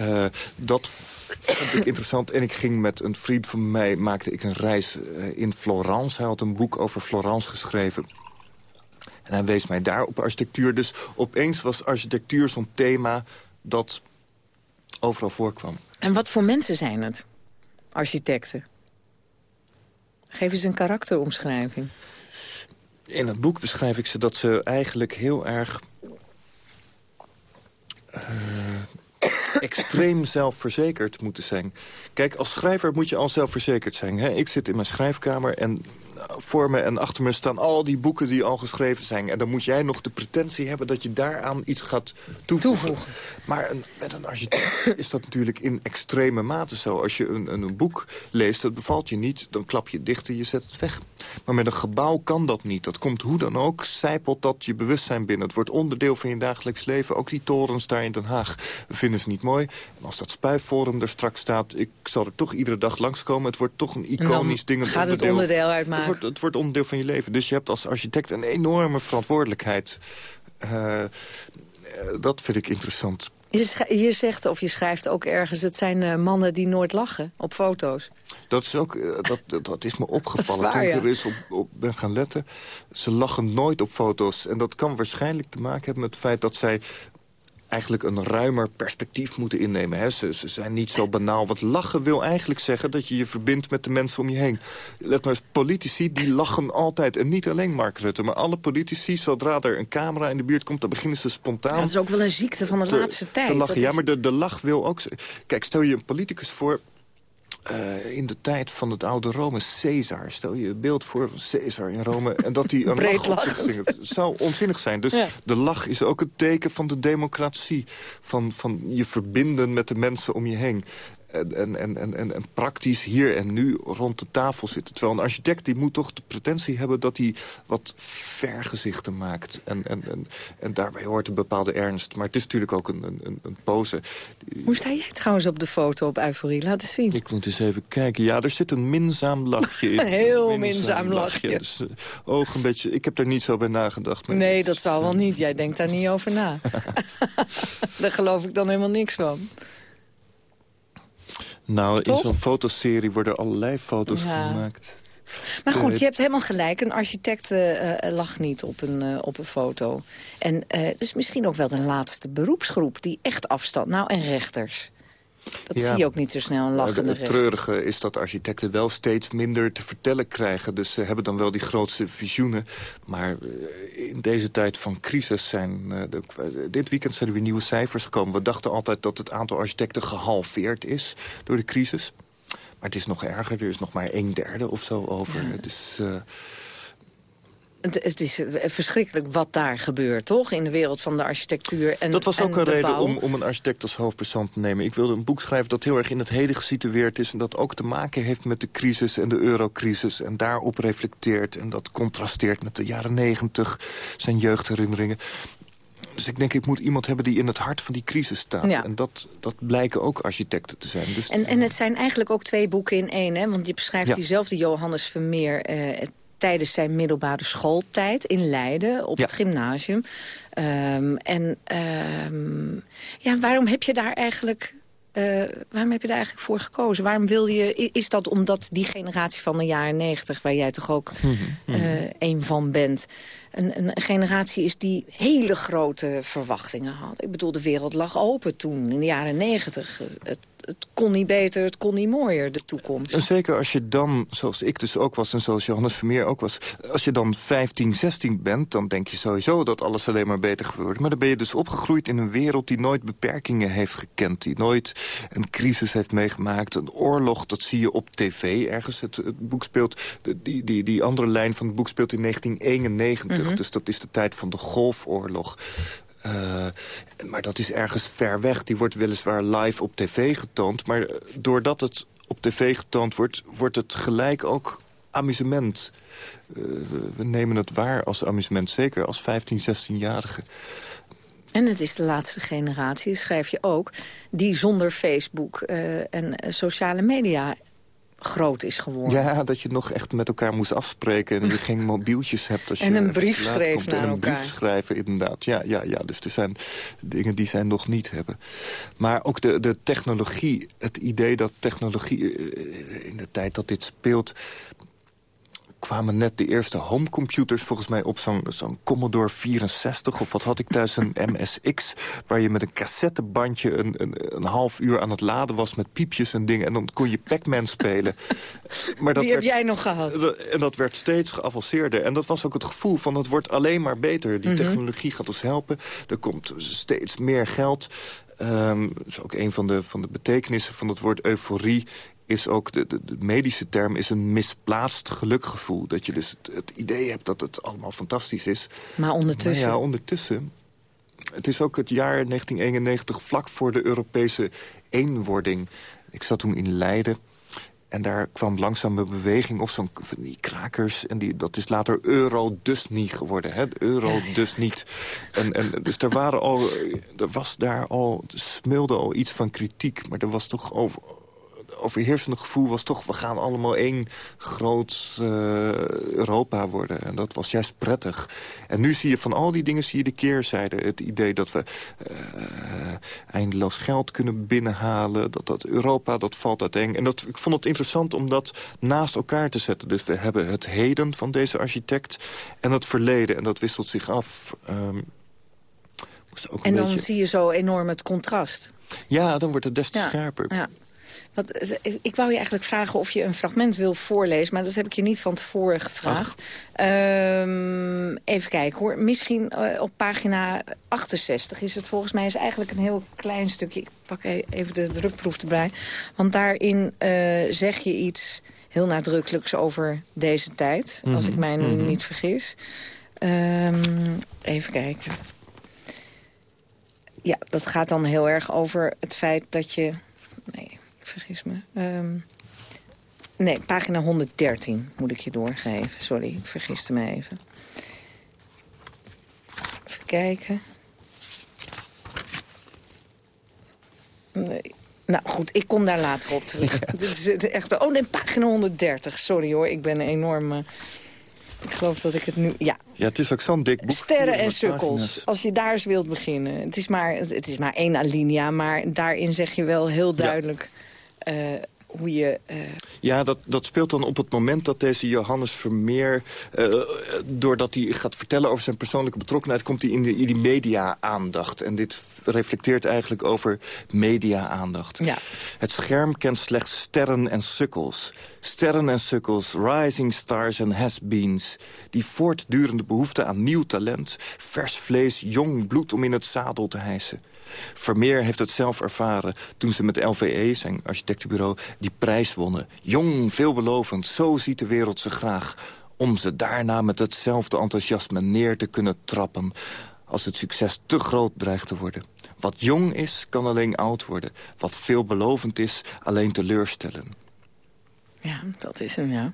uh, dat vond ik interessant. En ik ging met een vriend van mij, maakte ik een reis uh, in Florence. Hij had een boek over Florence geschreven. En hij wees mij daar op architectuur. Dus opeens was architectuur zo'n thema dat overal voorkwam. En wat voor mensen zijn het, architecten? Geef eens een karakteromschrijving. In het boek beschrijf ik ze dat ze eigenlijk heel erg... Uh, extreem zelfverzekerd moeten zijn. Kijk, als schrijver moet je al zelfverzekerd zijn. Hè? Ik zit in mijn schrijfkamer en voor me en achter me staan al die boeken die al geschreven zijn. En dan moet jij nog de pretentie hebben dat je daaraan iets gaat toevoegen. Maar een, met een architect [COUGHS] is dat natuurlijk in extreme mate zo. Als je een, een, boek leest, dat bevalt je niet, dan klap je dicht en je zet het weg. Maar met een gebouw kan dat niet. Dat komt hoe dan ook, zijpelt dat je bewustzijn binnen. Het wordt onderdeel van je dagelijks leven. Ook die torens daar in Den Haag vinden ze niet mooi. En als dat spuiforum er straks staat, ik zal er toch iedere dag langskomen. Het wordt toch een iconisch ding. gaat het onderdeel uitmaken het wordt onderdeel van je leven. Dus je hebt als architect een enorme verantwoordelijkheid. Uh, dat vind ik interessant. Je, zegt of je schrijft ook ergens... het zijn uh, mannen die nooit lachen op foto's. Dat is, ook, dat, dat is me [LAUGHS] opgevallen waar, toen ik er eens op, op, ben gaan letten. Ze lachen nooit op foto's. En dat kan waarschijnlijk te maken hebben met het feit dat zij eigenlijk een ruimer perspectief moeten innemen. Hè? Ze, ze, zijn niet zo banaal. Want lachen wil eigenlijk zeggen dat je je verbindt met de mensen om je heen. Let maar eens, politici die lachen altijd. En niet alleen Mark Rutte, maar alle politici... zodra er een camera in de buurt komt, dan beginnen ze spontaan... dat is ook wel een ziekte van de laatste tijd. Te lachen. Ja, maar de, de lach wil ook... Kijk, stel je een politicus voor uh, in de tijd van het oude Rome, Caesar. Stel je een beeld voor van Caesar in Rome... en dat hij [LAUGHS] een lach op zich. Het zou onzinnig zijn. Dus de lach is ook het teken van de democratie. Van, van je verbinden met de mensen om je heen en, en, en, en, en praktisch hier en nu rond de tafel zitten. Terwijl een architect die moet toch de pretentie hebben... dat hij wat vergezichten maakt. En, en, en, en daarbij hoort een bepaalde ernst. Maar het is natuurlijk ook een, een, een pose. Hoe sta jij trouwens op de foto op Euforie? Laat eens zien. Ik moet eens even kijken. Ja, er zit een minzaam lachje in. [LAUGHS] Heel minzaam, lachje. Dus, uh, oog een beetje... Ik heb er niet zo bij nagedacht. nee, dat zal wel niet. Jij denkt daar niet over na. [LAUGHS] [LAUGHS] daar geloof ik dan helemaal niks van. Nou, in zo'n fotoserie worden allerlei foto's gemaakt. Maar goed, je hebt helemaal gelijk. Een architect uh, lacht niet op een, uh, op een foto. En het is misschien ook wel de laatste beroepsgroep die echt afstand... Nou, en rechters. Dat zie je ook niet zo snel, een lachende Het treurige is dat architecten wel steeds minder te vertellen krijgen. Dus ze hebben dan wel die grootste visioenen. Maar eh, in deze tijd van crisis zijn... Eh, de, dit weekend zijn er weer nieuwe cijfers gekomen. We dachten altijd dat het aantal architecten gehalveerd is door de crisis. Maar het is nog erger. Er is nog maar een derde of zo over. Ja. Dus... Uh, het, is eh, verschrikkelijk wat daar gebeurt, toch? In de wereld van de architectuur en Dat was ook een reden om, om een architect als hoofdpersoon te nemen. Ik wilde een boek schrijven dat heel erg in het heden gesitueerd is... en dat ook te maken heeft met de crisis en de eurocrisis... en daarop reflecteert en dat contrasteert met de jaren negentig... zijn jeugdherinneringen. Dus ik denk, ik moet iemand hebben die in het hart van die crisis staat. Ja. En dat, dat blijken ook architecten te zijn. Dus en, en het zijn eigenlijk ook twee boeken in één, hè? Want je beschrijft ja. diezelfde Johannes Vermeer... Uh, tijdens zijn middelbare schooltijd in Leiden op het gymnasium. Um, en um, ja, waarom heb je daar eigenlijk... Uh, waarom heb je daar eigenlijk voor gekozen? Waarom wil je, is dat omdat die generatie van de jaren negentig... waar jij toch ook uh, een van bent. Een, een, generatie is die hele grote verwachtingen had. Ik bedoel, de wereld lag open toen, in de jaren negentig. Het, het kon niet beter, het kon niet mooier, de toekomst. En zeker als je dan, zoals ik dus ook was en zoals Johannes Vermeer ook was... als je dan 15, 16 bent, dan denk je sowieso dat alles alleen maar beter geworden. Maar dan ben je dus opgegroeid in een wereld die nooit beperkingen heeft gekend. Die nooit een crisis heeft meegemaakt. Een oorlog, dat zie je op tv ergens. Het, het boek speelt, die, die, die andere lijn van het boek speelt in 1991. Mhm. Dus dat is de tijd van de Golfoorlog. Uh, maar dat is ergens ver weg. Die wordt weliswaar live op tv getoond. Maar doordat het op tv getoond wordt, wordt het gelijk ook amusement. Uh, we nemen het waar als amusement, zeker als 15, 16-jarige. En het is de laatste generatie, schrijf je ook... die zonder Facebook en sociale media groot is geworden. Ja, dat je nog echt met elkaar moest afspreken... en je [LAUGHS] geen mobieltjes hebt. Als en je een brief schreef naar En een brief schrijven, inderdaad. Ja, ja, ja, dus er zijn dingen die zij nog niet hebben. Maar ook de, de technologie, het idee dat technologie... Eh, in de tijd dat dit speelt kwamen net de eerste homecomputers volgens mij op zo'n zo'n Commodore 64... of wat had ik thuis, een [LAUGHS] MSX... waar je met een cassettebandje een, een, een, half uur aan het laden was... met piepjes en dingen, en dan kon je Pac-Man spelen. [LAUGHS] Maar dat Die heb jij nog gehad. En dat werd steeds geavanceerder. En dat was ook het gevoel van het wordt alleen maar beter. Die mhm. technologie gaat ons helpen. Er komt steeds meer geld. Um, dat is ook een van de, van de betekenissen van het woord euforie is ook, de, de, de, medische term is een misplaatst gelukgevoel. Dat je dus het, het, idee hebt dat het allemaal fantastisch is. Maar ondertussen? ja, ondertussen. Het is ook het jaar 1991 vlak voor de Europese eenwording. Ik zat toen in Leiden. En daar kwam langzaam een beweging op zo'n die krakers. En die, dat is later euro dus niet geworden. Hè? Euro dus niet. En, en, dus er, waren al, er was daar al, smulde al iets van kritiek. Maar er was toch over, overheersende gevoel was toch... we gaan allemaal één groot uh, Europa worden. En dat was juist prettig. En nu zie je van al die dingen zie je de keerzijde. Het idee dat we uh, eindeloos geld kunnen binnenhalen. Dat, dat Europa, dat valt uiteen. En dat, ik vond het interessant om dat naast elkaar te zetten. Dus we hebben het heden van deze architect en het verleden. En dat wisselt zich af. Um, en dan zie je zo enorm het contrast. Ja, dan wordt het des te scherper. Ja. Ik wou je eigenlijk vragen of je een fragment wil voorlezen... maar dat heb ik je niet van tevoren gevraagd. Um, even kijken hoor. Misschien uh, op pagina 68 is het volgens mij is eigenlijk een heel klein stukje. Ik pak e-, even de drukproef erbij. Want daarin uh, zeg je iets heel nadrukkelijks over deze tijd. Als ik mhm, mij mm niet vergis. Um, even kijken. Ja, dat gaat dan heel erg over het feit dat je... Nee, vergis me. Ehm, nee, pagina 113 moet ik je doorgeven. Sorry, ik vergiste me even. Even kijken. Nee. Nou goed, ik kom daar later op terug. [LAUGHS] Dit is echt, oh nee, pagina 130. Sorry hoor, ik ben enorm... Uh, ik geloof dat ik het nu... Ja, ja het is ook zo'n dik boek. Sterren en sukkels. Als je daar eens wilt beginnen. Het is maar, het is maar één alinea, maar daarin zeg je wel heel duidelijk... hoe je... Ja, dat, dat speelt dan op het moment dat deze Johannes Vermeer... Uh, doordat hij gaat vertellen over zijn persoonlijke betrokkenheid... komt hij in, de, in die media-aandacht. En dit reflecteert eigenlijk over media-aandacht. Ja. Het scherm kent slechts sterren en sukkels. Sterren en sukkels, rising stars en has-beens. Die voortdurende behoefte aan nieuw talent... vers vlees, jong bloed om in het zadel te hijsen. Vermeer heeft het zelf ervaren toen ze met LVE, zijn architectenbureau, die prijs wonnen. Jong, veelbelovend, zo ziet de wereld ze graag. Om ze daarna met hetzelfde enthousiasme neer te kunnen trappen als het succes te groot dreigt te worden. Wat jong is, kan alleen oud worden. Wat veelbelovend is, alleen teleurstellen. Ja, dat is hem, ja.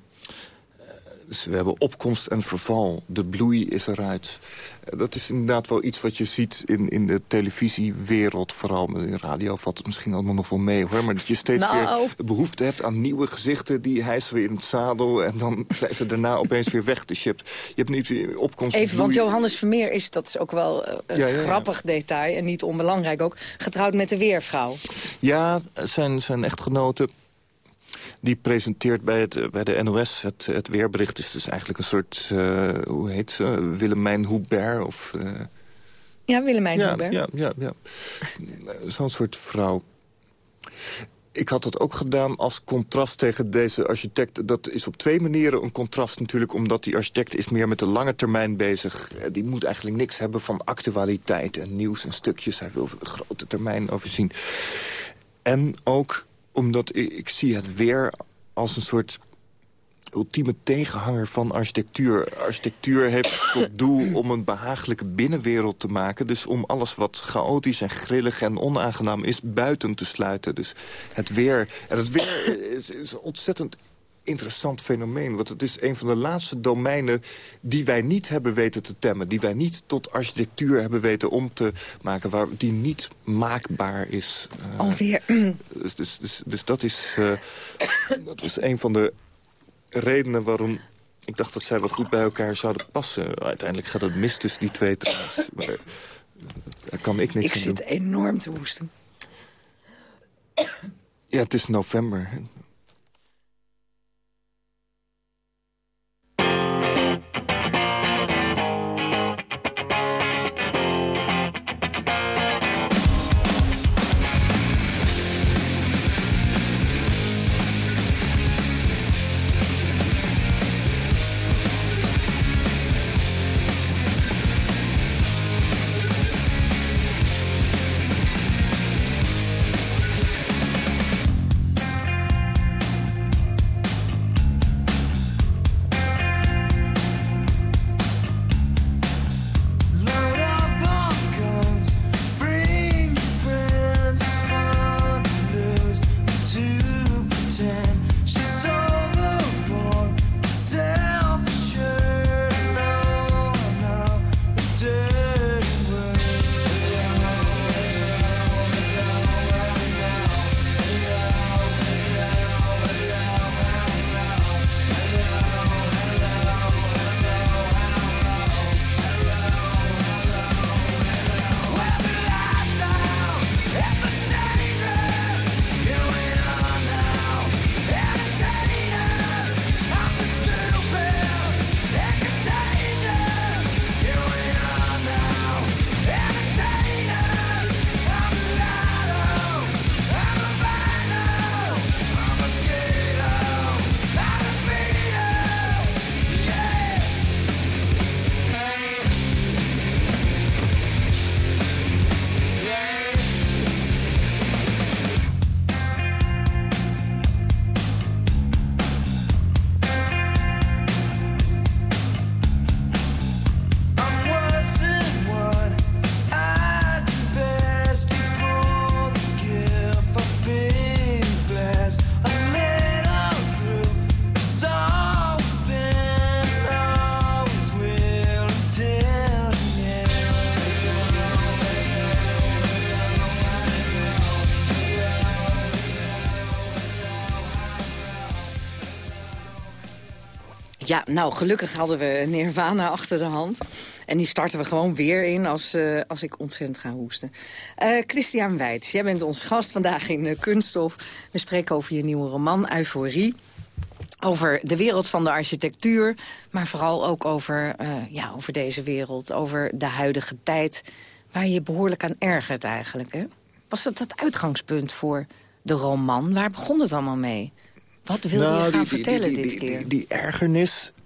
Dus we hebben opkomst en verval. De bloei is eruit. Eh, dat is inderdaad wel iets wat je ziet in, in de televisiewereld. Vooral in radio valt het misschien allemaal nog wel mee. hoor. Maar dat je steeds nou. weer behoefte hebt aan nieuwe gezichten. Die hijsen weer in het zadel. En dan [LAUGHS] zijn ze daarna opeens weer weg. Dus je hebt, je hebt niet weer opkomst Even, want Johannes Vermeer is, dat is ook wel eh, een grappig detail. En niet onbelangrijk ook. Getrouwd met de weervrouw. Ja, zijn, zijn echtgenoten die presenteert bij, het, bij de NOS het, het weerbericht. is dus eigenlijk een soort, uh, hoe heet ze, Willemijn Hubert of... Uh, ja, Willemijn ja, Hubert. Ja, ja, ja. Zo'n soort vrouw ik had dat ook gedaan als contrast tegen deze architect. Dat is op twee manieren een contrast natuurlijk... omdat die architect is meer met de lange termijn bezig. Eh, die moet eigenlijk niks hebben van actualiteit en nieuws en stukjes. Hij wil de grote termijn overzien. En ook omdat ik, ik zie het weer als een soort ultieme tegenhanger van architectuur. Architectuur heeft [COUGHS] tot doel om een behagelijke binnenwereld te maken. Dus om alles wat chaotisch en grillig en onaangenaam is buiten te sluiten. Dus het weer. En het weer is, ontzettend interessant fenomeen. Want het is een van de laatste domeinen die wij niet hebben weten te temmen. Die wij niet tot architectuur hebben weten om te maken. Waar, die niet maakbaar is. Uh, Alweer. [CLEARS THROAT] Dus, dus, dus, dus, dat is, uh, dat is een van de redenen waarom ik dacht dat zij wel goed bij elkaar zouden passen. Uiteindelijk gaat het mis tussen die twee trouwens. Maar daar kan ik niks ik aan doen. Ik zit enorm te hoesten. Ja, het is november. Nou, gelukkig hadden we Nirvana achter de hand. En die starten we gewoon weer in als, uh, als ik ontzettend ga hoesten. Uh, Christian Weits, jij bent onze gast vandaag in uh, Kunststof. We spreken over je nieuwe roman, Euforie. Over de wereld van de architectuur, maar vooral ook over, ja, over deze wereld. Over de huidige tijd, waar je je behoorlijk aan ergert eigenlijk. Hè? Was dat het uitgangspunt voor de roman? Waar begon het allemaal mee? Wat wil nou, je gaan die, vertellen die, dit keer? Die, die, ergernis, eh,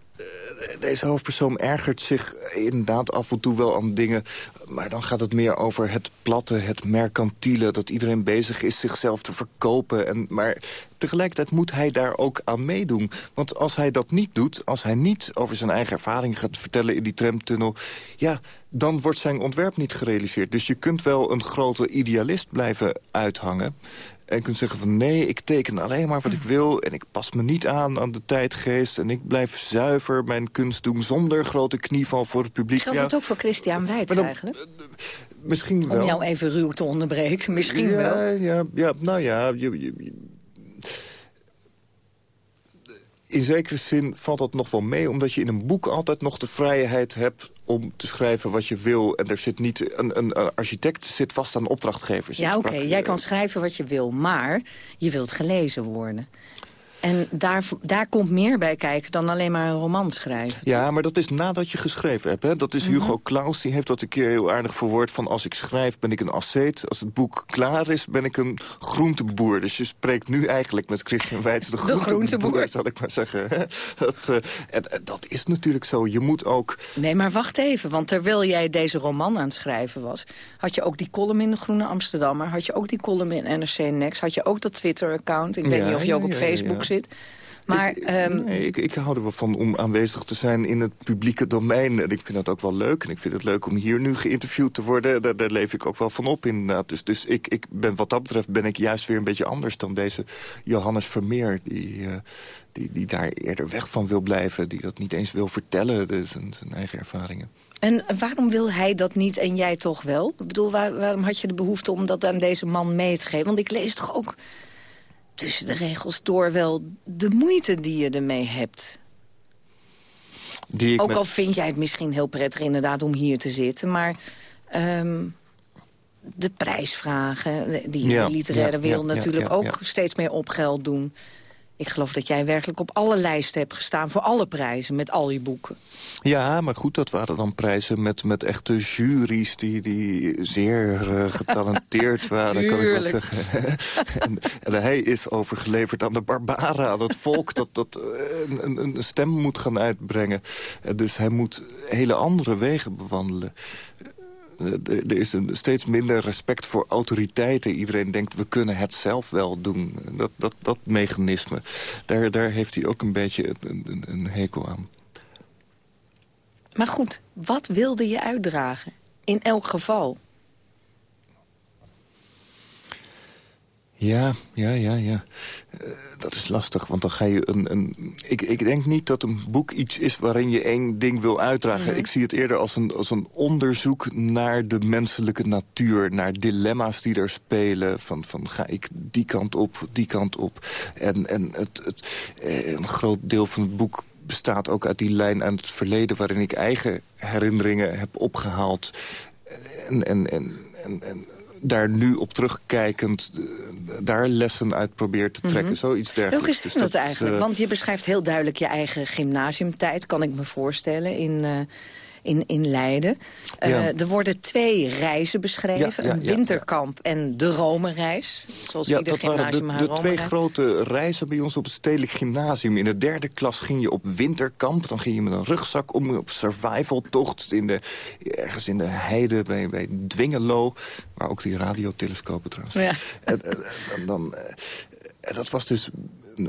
deze hoofdpersoon ergert zich inderdaad af en toe wel aan dingen... maar dan gaat het meer over het platte, het mercantiele... dat iedereen bezig is zichzelf te verkopen. En, maar tegelijkertijd moet hij daar ook aan meedoen. Want als hij dat niet doet, als hij niet over zijn eigen ervaring gaat vertellen... in die tramtunnel, ja, dan wordt zijn ontwerp niet gerealiseerd. Dus je kunt wel een grote idealist blijven uithangen... En kunt zeggen van nee, ik teken alleen maar wat ik wil... en ik pas me niet aan aan de tijdgeest... en ik blijf zuiver mijn kunst doen zonder grote knieval voor het publiek. Geldt dat ook voor Christian Weitz eigenlijk? Eh, misschien wel. Om jou even ruw te onderbreken, misschien ja, wel. Ja, ja, nou ja, je, je, in zekere zin valt dat nog wel mee... omdat je in een boek altijd nog de vrijheid hebt om te schrijven wat je wil. En er zit niet een, een, architect zit vast aan opdrachtgevers. Ja, oké. Jij kan schrijven wat je wil, maar je wilt gelezen worden. En daar, daar komt meer bij kijken dan alleen maar een roman schrijven. Ja, maar dat is nadat je geschreven hebt. Hè? Dat is Mhm. Hugo Claus, die heeft dat een keer heel aardig verwoord... van als ik schrijf ben ik een asceet, als het boek klaar is ben ik een groenteboer. Dus je spreekt nu eigenlijk met Christian Weitz de, groenteboer, [LAUGHS] zal ik maar zeggen. Dat, eh, en, dat is natuurlijk zo. Je moet ook... Nee, maar wacht even, want terwijl jij deze roman aan het schrijven was... had je ook die column in de Groene Amsterdammer... had je ook die column in NRC Next... had je ook dat Twitter-account. Ik weet niet of je ja, ook op ja, Facebook. Zit. Maar ehm, Nee, ik, ik hou er wel van om aanwezig te zijn in het publieke domein. En ik vind dat ook wel leuk. En ik vind het leuk om hier nu geïnterviewd te worden. Daar, daar leef ik ook wel van op inderdaad. Dus, dus ik, ik ben, wat dat betreft ben ik juist weer een beetje anders dan deze Johannes Vermeer. Die, eh, die, die daar eerder weg van wil blijven. Die dat niet eens wil vertellen, de, zijn, zijn eigen ervaringen. En waarom wil hij dat niet en jij toch wel? Ik bedoel, waar- waarom had je de behoefte om dat aan deze man mee te geven? Want ik lees toch ook tussen de regels door wel de moeite die je ermee hebt. Die ik ook met- al vind jij het misschien heel prettig inderdaad om hier te zitten. Maar ehm, de prijsvragen, die in Ja, de literaire ja, wereld ja, ja, natuurlijk ook steeds meer op geld doen. Ik geloof dat jij werkelijk op alle lijsten hebt gestaan... voor alle prijzen, met al je boeken. Ja, maar goed, dat waren dan prijzen met, met echte juries... die, die zeer eh, getalenteerd [LAUGHS] waren, kan ik wel zeggen. [LAUGHS] en, en hij is overgeleverd aan de barbaren, aan het volk... dat, dat eh, een, een, een stem moet gaan uitbrengen. En dus hij moet hele andere wegen bewandelen. Eh, Er is een steeds minder respect voor autoriteiten. Iedereen denkt, we kunnen het zelf wel doen. Dat, dat, dat mechanisme, daar, daar heeft hij ook een beetje een, een, een hekel aan. Maar goed, wat wilde je uitdragen? In elk geval. Ja, ja, ja, ja. Eh, dat is lastig, want dan ga je een... een ik, ik denk niet dat een boek iets is waarin je één ding wil uitdragen. Mhm. Ik zie het eerder als een, als een onderzoek naar de menselijke natuur. Naar dilemma's die er spelen. Van, van ga ik die kant op, die kant op. En, en het, het, eh, een groot deel van het boek bestaat ook uit die lijn aan het verleden... waarin ik eigen herinneringen heb opgehaald. En, en, en, en, en daar nu op terugkijkend... eh, daar lessen uit probeert te trekken. Mhm. Zoiets dergelijks. Welke Dus zijn dat is, eigenlijk? eh, Want je beschrijft heel duidelijk je eigen gymnasiumtijd, kan ik me voorstellen, in, eh, in, in Leiden. Eh. Er worden twee reizen beschreven, Ja, een winterkamp en de Rome-reis. Zoals ja, ieder dat waren gymnasium de, haar de Rome twee grote reizen bij ons op het Stedelijk Gymnasium. In de derde klas ging je op winterkamp. Dan ging je met een rugzak om op survivaltocht... In de, ergens in de heide bij, bij Dwingelo. Waar ook die radiotelescopen trouwens. Ja. En, en- en dan, eh, dat was dus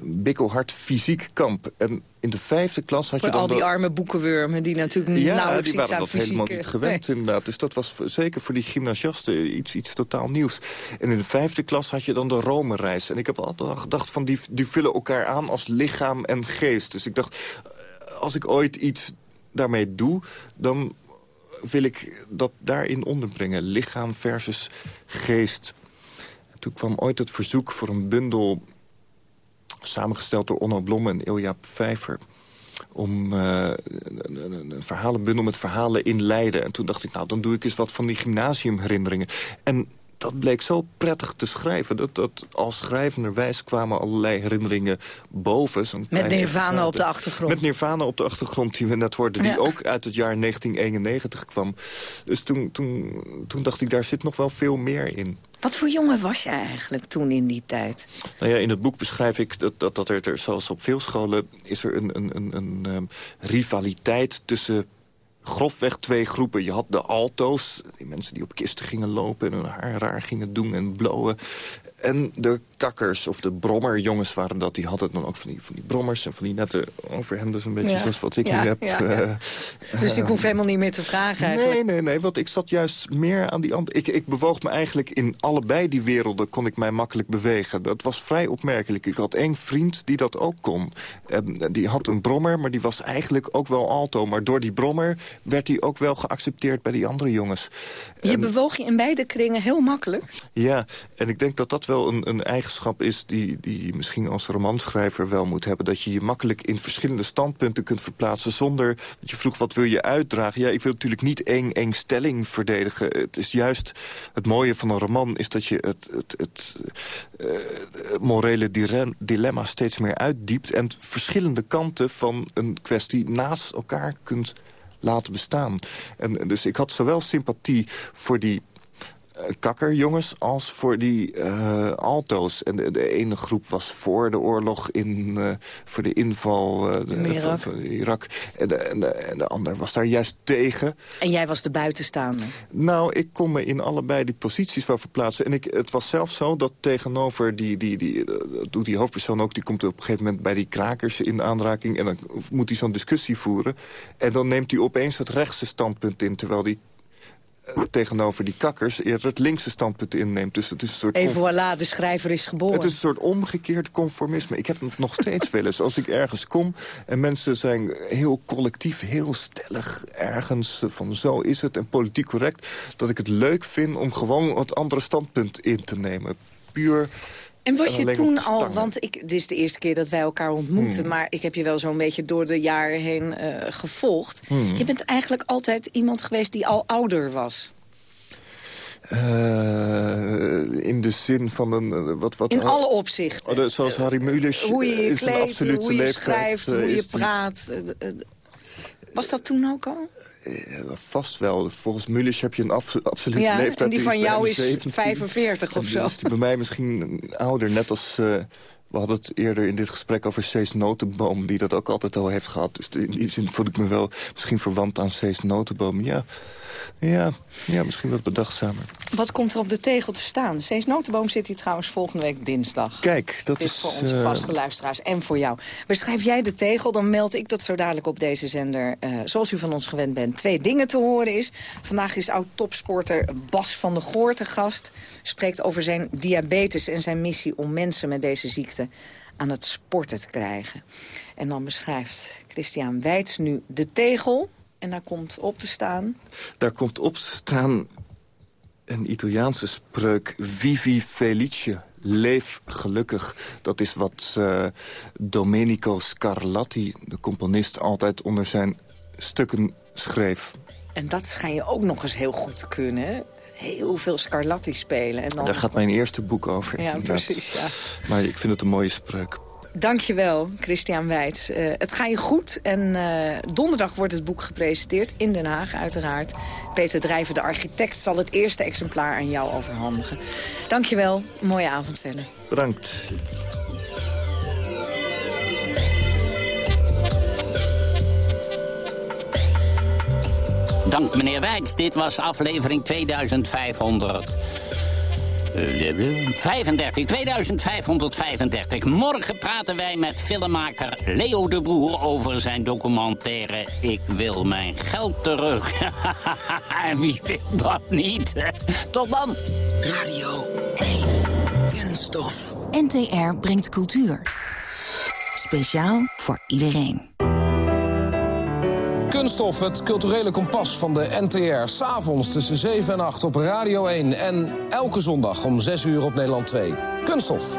bikkelhard fysiek kamp. En in de vijfde klas had Voor je dan... al die arme boekenwurmen die natuurlijk ja, nauwelijks die waren dat fysiek... helemaal niet gewend inderdaad. Dus dat was zeker voor die gymnasiasten iets, iets totaal nieuws. En in de vijfde klas had je dan de Rome-reis. En ik heb altijd al gedacht van die, die vullen elkaar aan als lichaam en geest. Dus ik dacht, eh, als ik ooit iets daarmee doe... dan wil ik dat daarin onderbrengen. Lichaam versus geest. En toen kwam ooit het verzoek voor een bundel... samengesteld door Onno Blom en Ilja Vijver om eh, een, een verhalenbundel met verhalen in Leiden. En toen dacht ik, nou, dan doe ik eens wat van die gymnasiumherinneringen. En dat bleek zo prettig te schrijven. Dat, dat als schrijvenderwijs kwamen allerlei herinneringen boven. Zo'n Met Nirvana op de achtergrond. Met Nirvana op de achtergrond, die we net hoorden. Die Ja. ook uit het jaar 1991 kwam. Dus toen, toen, toen dacht ik, daar zit nog wel veel meer in. Wat voor jongen was jij eigenlijk toen in die tijd? Nou ja, in het boek beschrijf ik dat, dat, dat er, er, zoals op veel scholen... is er een, een, een, een ehm, rivaliteit tussen grofweg twee groepen. Je had de alto's, die mensen die op kisten gingen lopen... en hun haar raar gingen doen en blowen. En de kakkers, of de brommerjongens waren dat. Die hadden dan ook van die, van die brommers en van die nette overhemden... een beetje Ja. zoals wat ik Ja, nu heb. ja. Eh, Dus ik hoef helemaal niet meer te vragen eigenlijk. Nee, nee, nee, want ik zat juist meer aan die andere... Ik, ik bewoog me eigenlijk in allebei die werelden, kon ik mij makkelijk bewegen. Dat was vrij opmerkelijk. Ik had één vriend die dat ook kon. En die had een brommer, maar die was eigenlijk ook wel alto. Maar door die brommer werd hij ook wel geaccepteerd bij die andere jongens. Je bewoog je in beide kringen heel makkelijk. Ja, en ik denk dat dat wel wel een, een eigenschap is... Die, die je misschien als romanschrijver wel moet hebben. Dat je je makkelijk in verschillende standpunten kunt verplaatsen... zonder dat je vroeg, wat wil je uitdragen? Ja, ik wil natuurlijk niet één, één stelling verdedigen. Het is juist het mooie van een roman... is dat je het, het, het uh, morele dilemma steeds meer uitdiept... en verschillende kanten van een kwestie naast elkaar kunt laten bestaan. En dus ik had zowel sympathie voor die eh, kakkerjongens als voor die uh, alto's. En de, ene groep was voor de oorlog in, uh, voor de inval uh, de, Irak. Van, Irak. En de, en, de, en de ander was daar juist tegen. En jij was de buitenstaander? Nou, ik kon me in allebei die posities wel verplaatsen. En ik, het was zelfs zo dat tegenover die, die, die, doet die hoofdpersoon ook... die komt op een gegeven moment bij die krakers in aanraking... en dan moet hij zo'n discussie voeren. En dan neemt hij opeens het rechtse standpunt in... terwijl die tegenover die kakkers eerder het linkse standpunt inneemt. Dus het is een soort Even voilà, de schrijver is geboren. Het is een soort omgekeerd conformisme. Ik heb het nog steeds wel eens. Als ik ergens kom en mensen zijn heel collectief, heel stellig ergens van zo is het en politiek correct... dat ik het leuk vind om gewoon het andere standpunt in te nemen. Puur en was je toen al, want ik, dit is de eerste keer dat wij elkaar ontmoeten... Hmm. maar ik heb je wel zo'n beetje door de jaren heen uh, gevolgd. Hmm. Je bent eigenlijk altijd iemand geweest die al ouder was. Uh, in de zin van een... Uh, wat, wat, in alle opzichten. Oh, zoals Harry Mulisch hoe je je kleedt, hoe je schrijft, hoe je praat. Was dat toen ook al? Vast wel. Volgens Mulisch heb je een absolute ja, leeftijd. en die van jou is 45 of zo. Is die bij mij misschien ouder, net als... Uh, we hadden het eerder in dit gesprek over Cees Notenboom... die dat ook altijd al heeft gehad. Dus in die zin voel ik me wel misschien verwant aan Cees Notenboom. Ja, ja, ja, misschien wat bedachtzamer. Wat komt er op de tegel te staan? Cees Notenboom zit hier trouwens volgende week dinsdag. Kijk, dat is... voor onze vaste luisteraars en voor jou. Beschrijf jij de tegel, dan meld ik dat zo dadelijk op deze zender... Uh, zoals u van ons gewend bent, twee dingen te horen is. Vandaag is oud-topsporter Bas van der Goor te gast. Spreekt over zijn diabetes en zijn missie om mensen met deze ziekte aan het sporten te krijgen. En dan beschrijft Christian Weits nu de tegel... En daar komt op te staan? Daar komt op te staan een Italiaanse spreuk. Vivi felice. Leef gelukkig. Dat is wat uh, Domenico Scarlatti, de componist, altijd onder zijn stukken schreef. En dat schijn je ook nog eens heel goed te kunnen? Heel veel Scarlatti spelen. En dan... Daar gaat mijn eerste boek over. Ja, precies, ja. Maar ik vind het een mooie spreuk. Dankjewel, Christian Wijts. Uh, het gaat je goed en uh, donderdag wordt het boek gepresenteerd in Den Haag uiteraard. Peter Drijver, de architect, zal het eerste exemplaar aan jou overhandigen. Dankjewel, mooie avond verder. Bedankt. Dank meneer Wijts, dit was aflevering 2500. 35, 2535. Morgen praten wij met filmmaker Leo de Boer over zijn documentaire Ik wil mijn geld terug. [LAUGHS] en wie wil dat niet? Tot dan. Radio 1. Kunststof. NTR brengt cultuur. Speciaal voor iedereen. Kunststof, het culturele kompas van de NTR. S'avonds tussen 7 en 8 op Radio 1. En elke zondag om 6 uur op Nederland 2. Kunststof.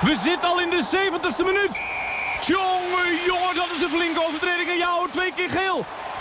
We zitten al in de 70ste minuut. Tjonge, jongen, dat is een flinke overtreding. En jou twee keer geel.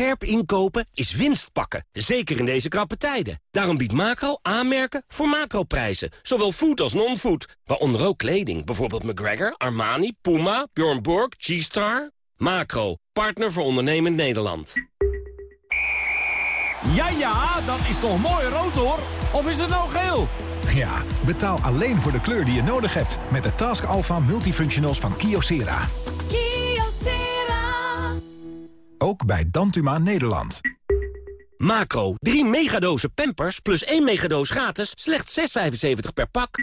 Scherp inkopen is winst pakken, zeker in deze krappe tijden. Daarom biedt Macro aanmerken voor macroprijzen. Zowel food als non-food, waaronder ook kleding. Bijvoorbeeld McGregor, Armani, Puma, Bjorn Borg, G-Star. Macro, partner voor ondernemend Nederland. Ja, ja, dat is toch mooi rood hoor? Of is het nou geel? Ja, betaal alleen voor de kleur die je nodig hebt. Met de Task Alpha Multifunctionals van Kyocera. Ook bij Dantuma Nederland. Macro, 3 megadozen Pampers plus 1 megadoos gratis, slechts 6,75 per pak.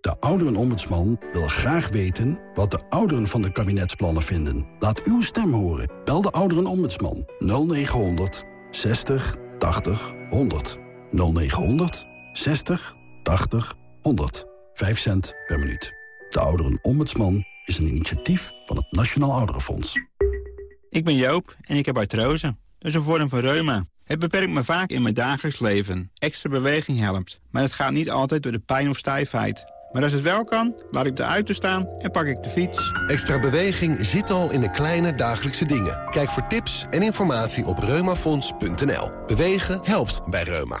De ouderenombudsman wil graag weten wat de ouderen van de kabinetsplannen vinden. Laat uw stem horen. Bel de ouderenombudsman 0900 60 80 100. 0900 60 80 100. 5 cent per minuut. De ouderenombudsman is een initiatief van het Nationaal Ouderenfonds. Ik ben Joop en ik heb artrose. Dat is een vorm van reuma. Het beperkt me vaak in mijn dagelijks leven. Extra beweging helpt, maar het gaat niet altijd door de pijn of stijfheid. Maar als het wel kan, laat ik de auto staan en pak ik de fiets. Extra beweging zit al in de kleine dagelijkse dingen. Kijk voor tips en informatie op reumafonds.nl. Bewegen helpt bij Reuma.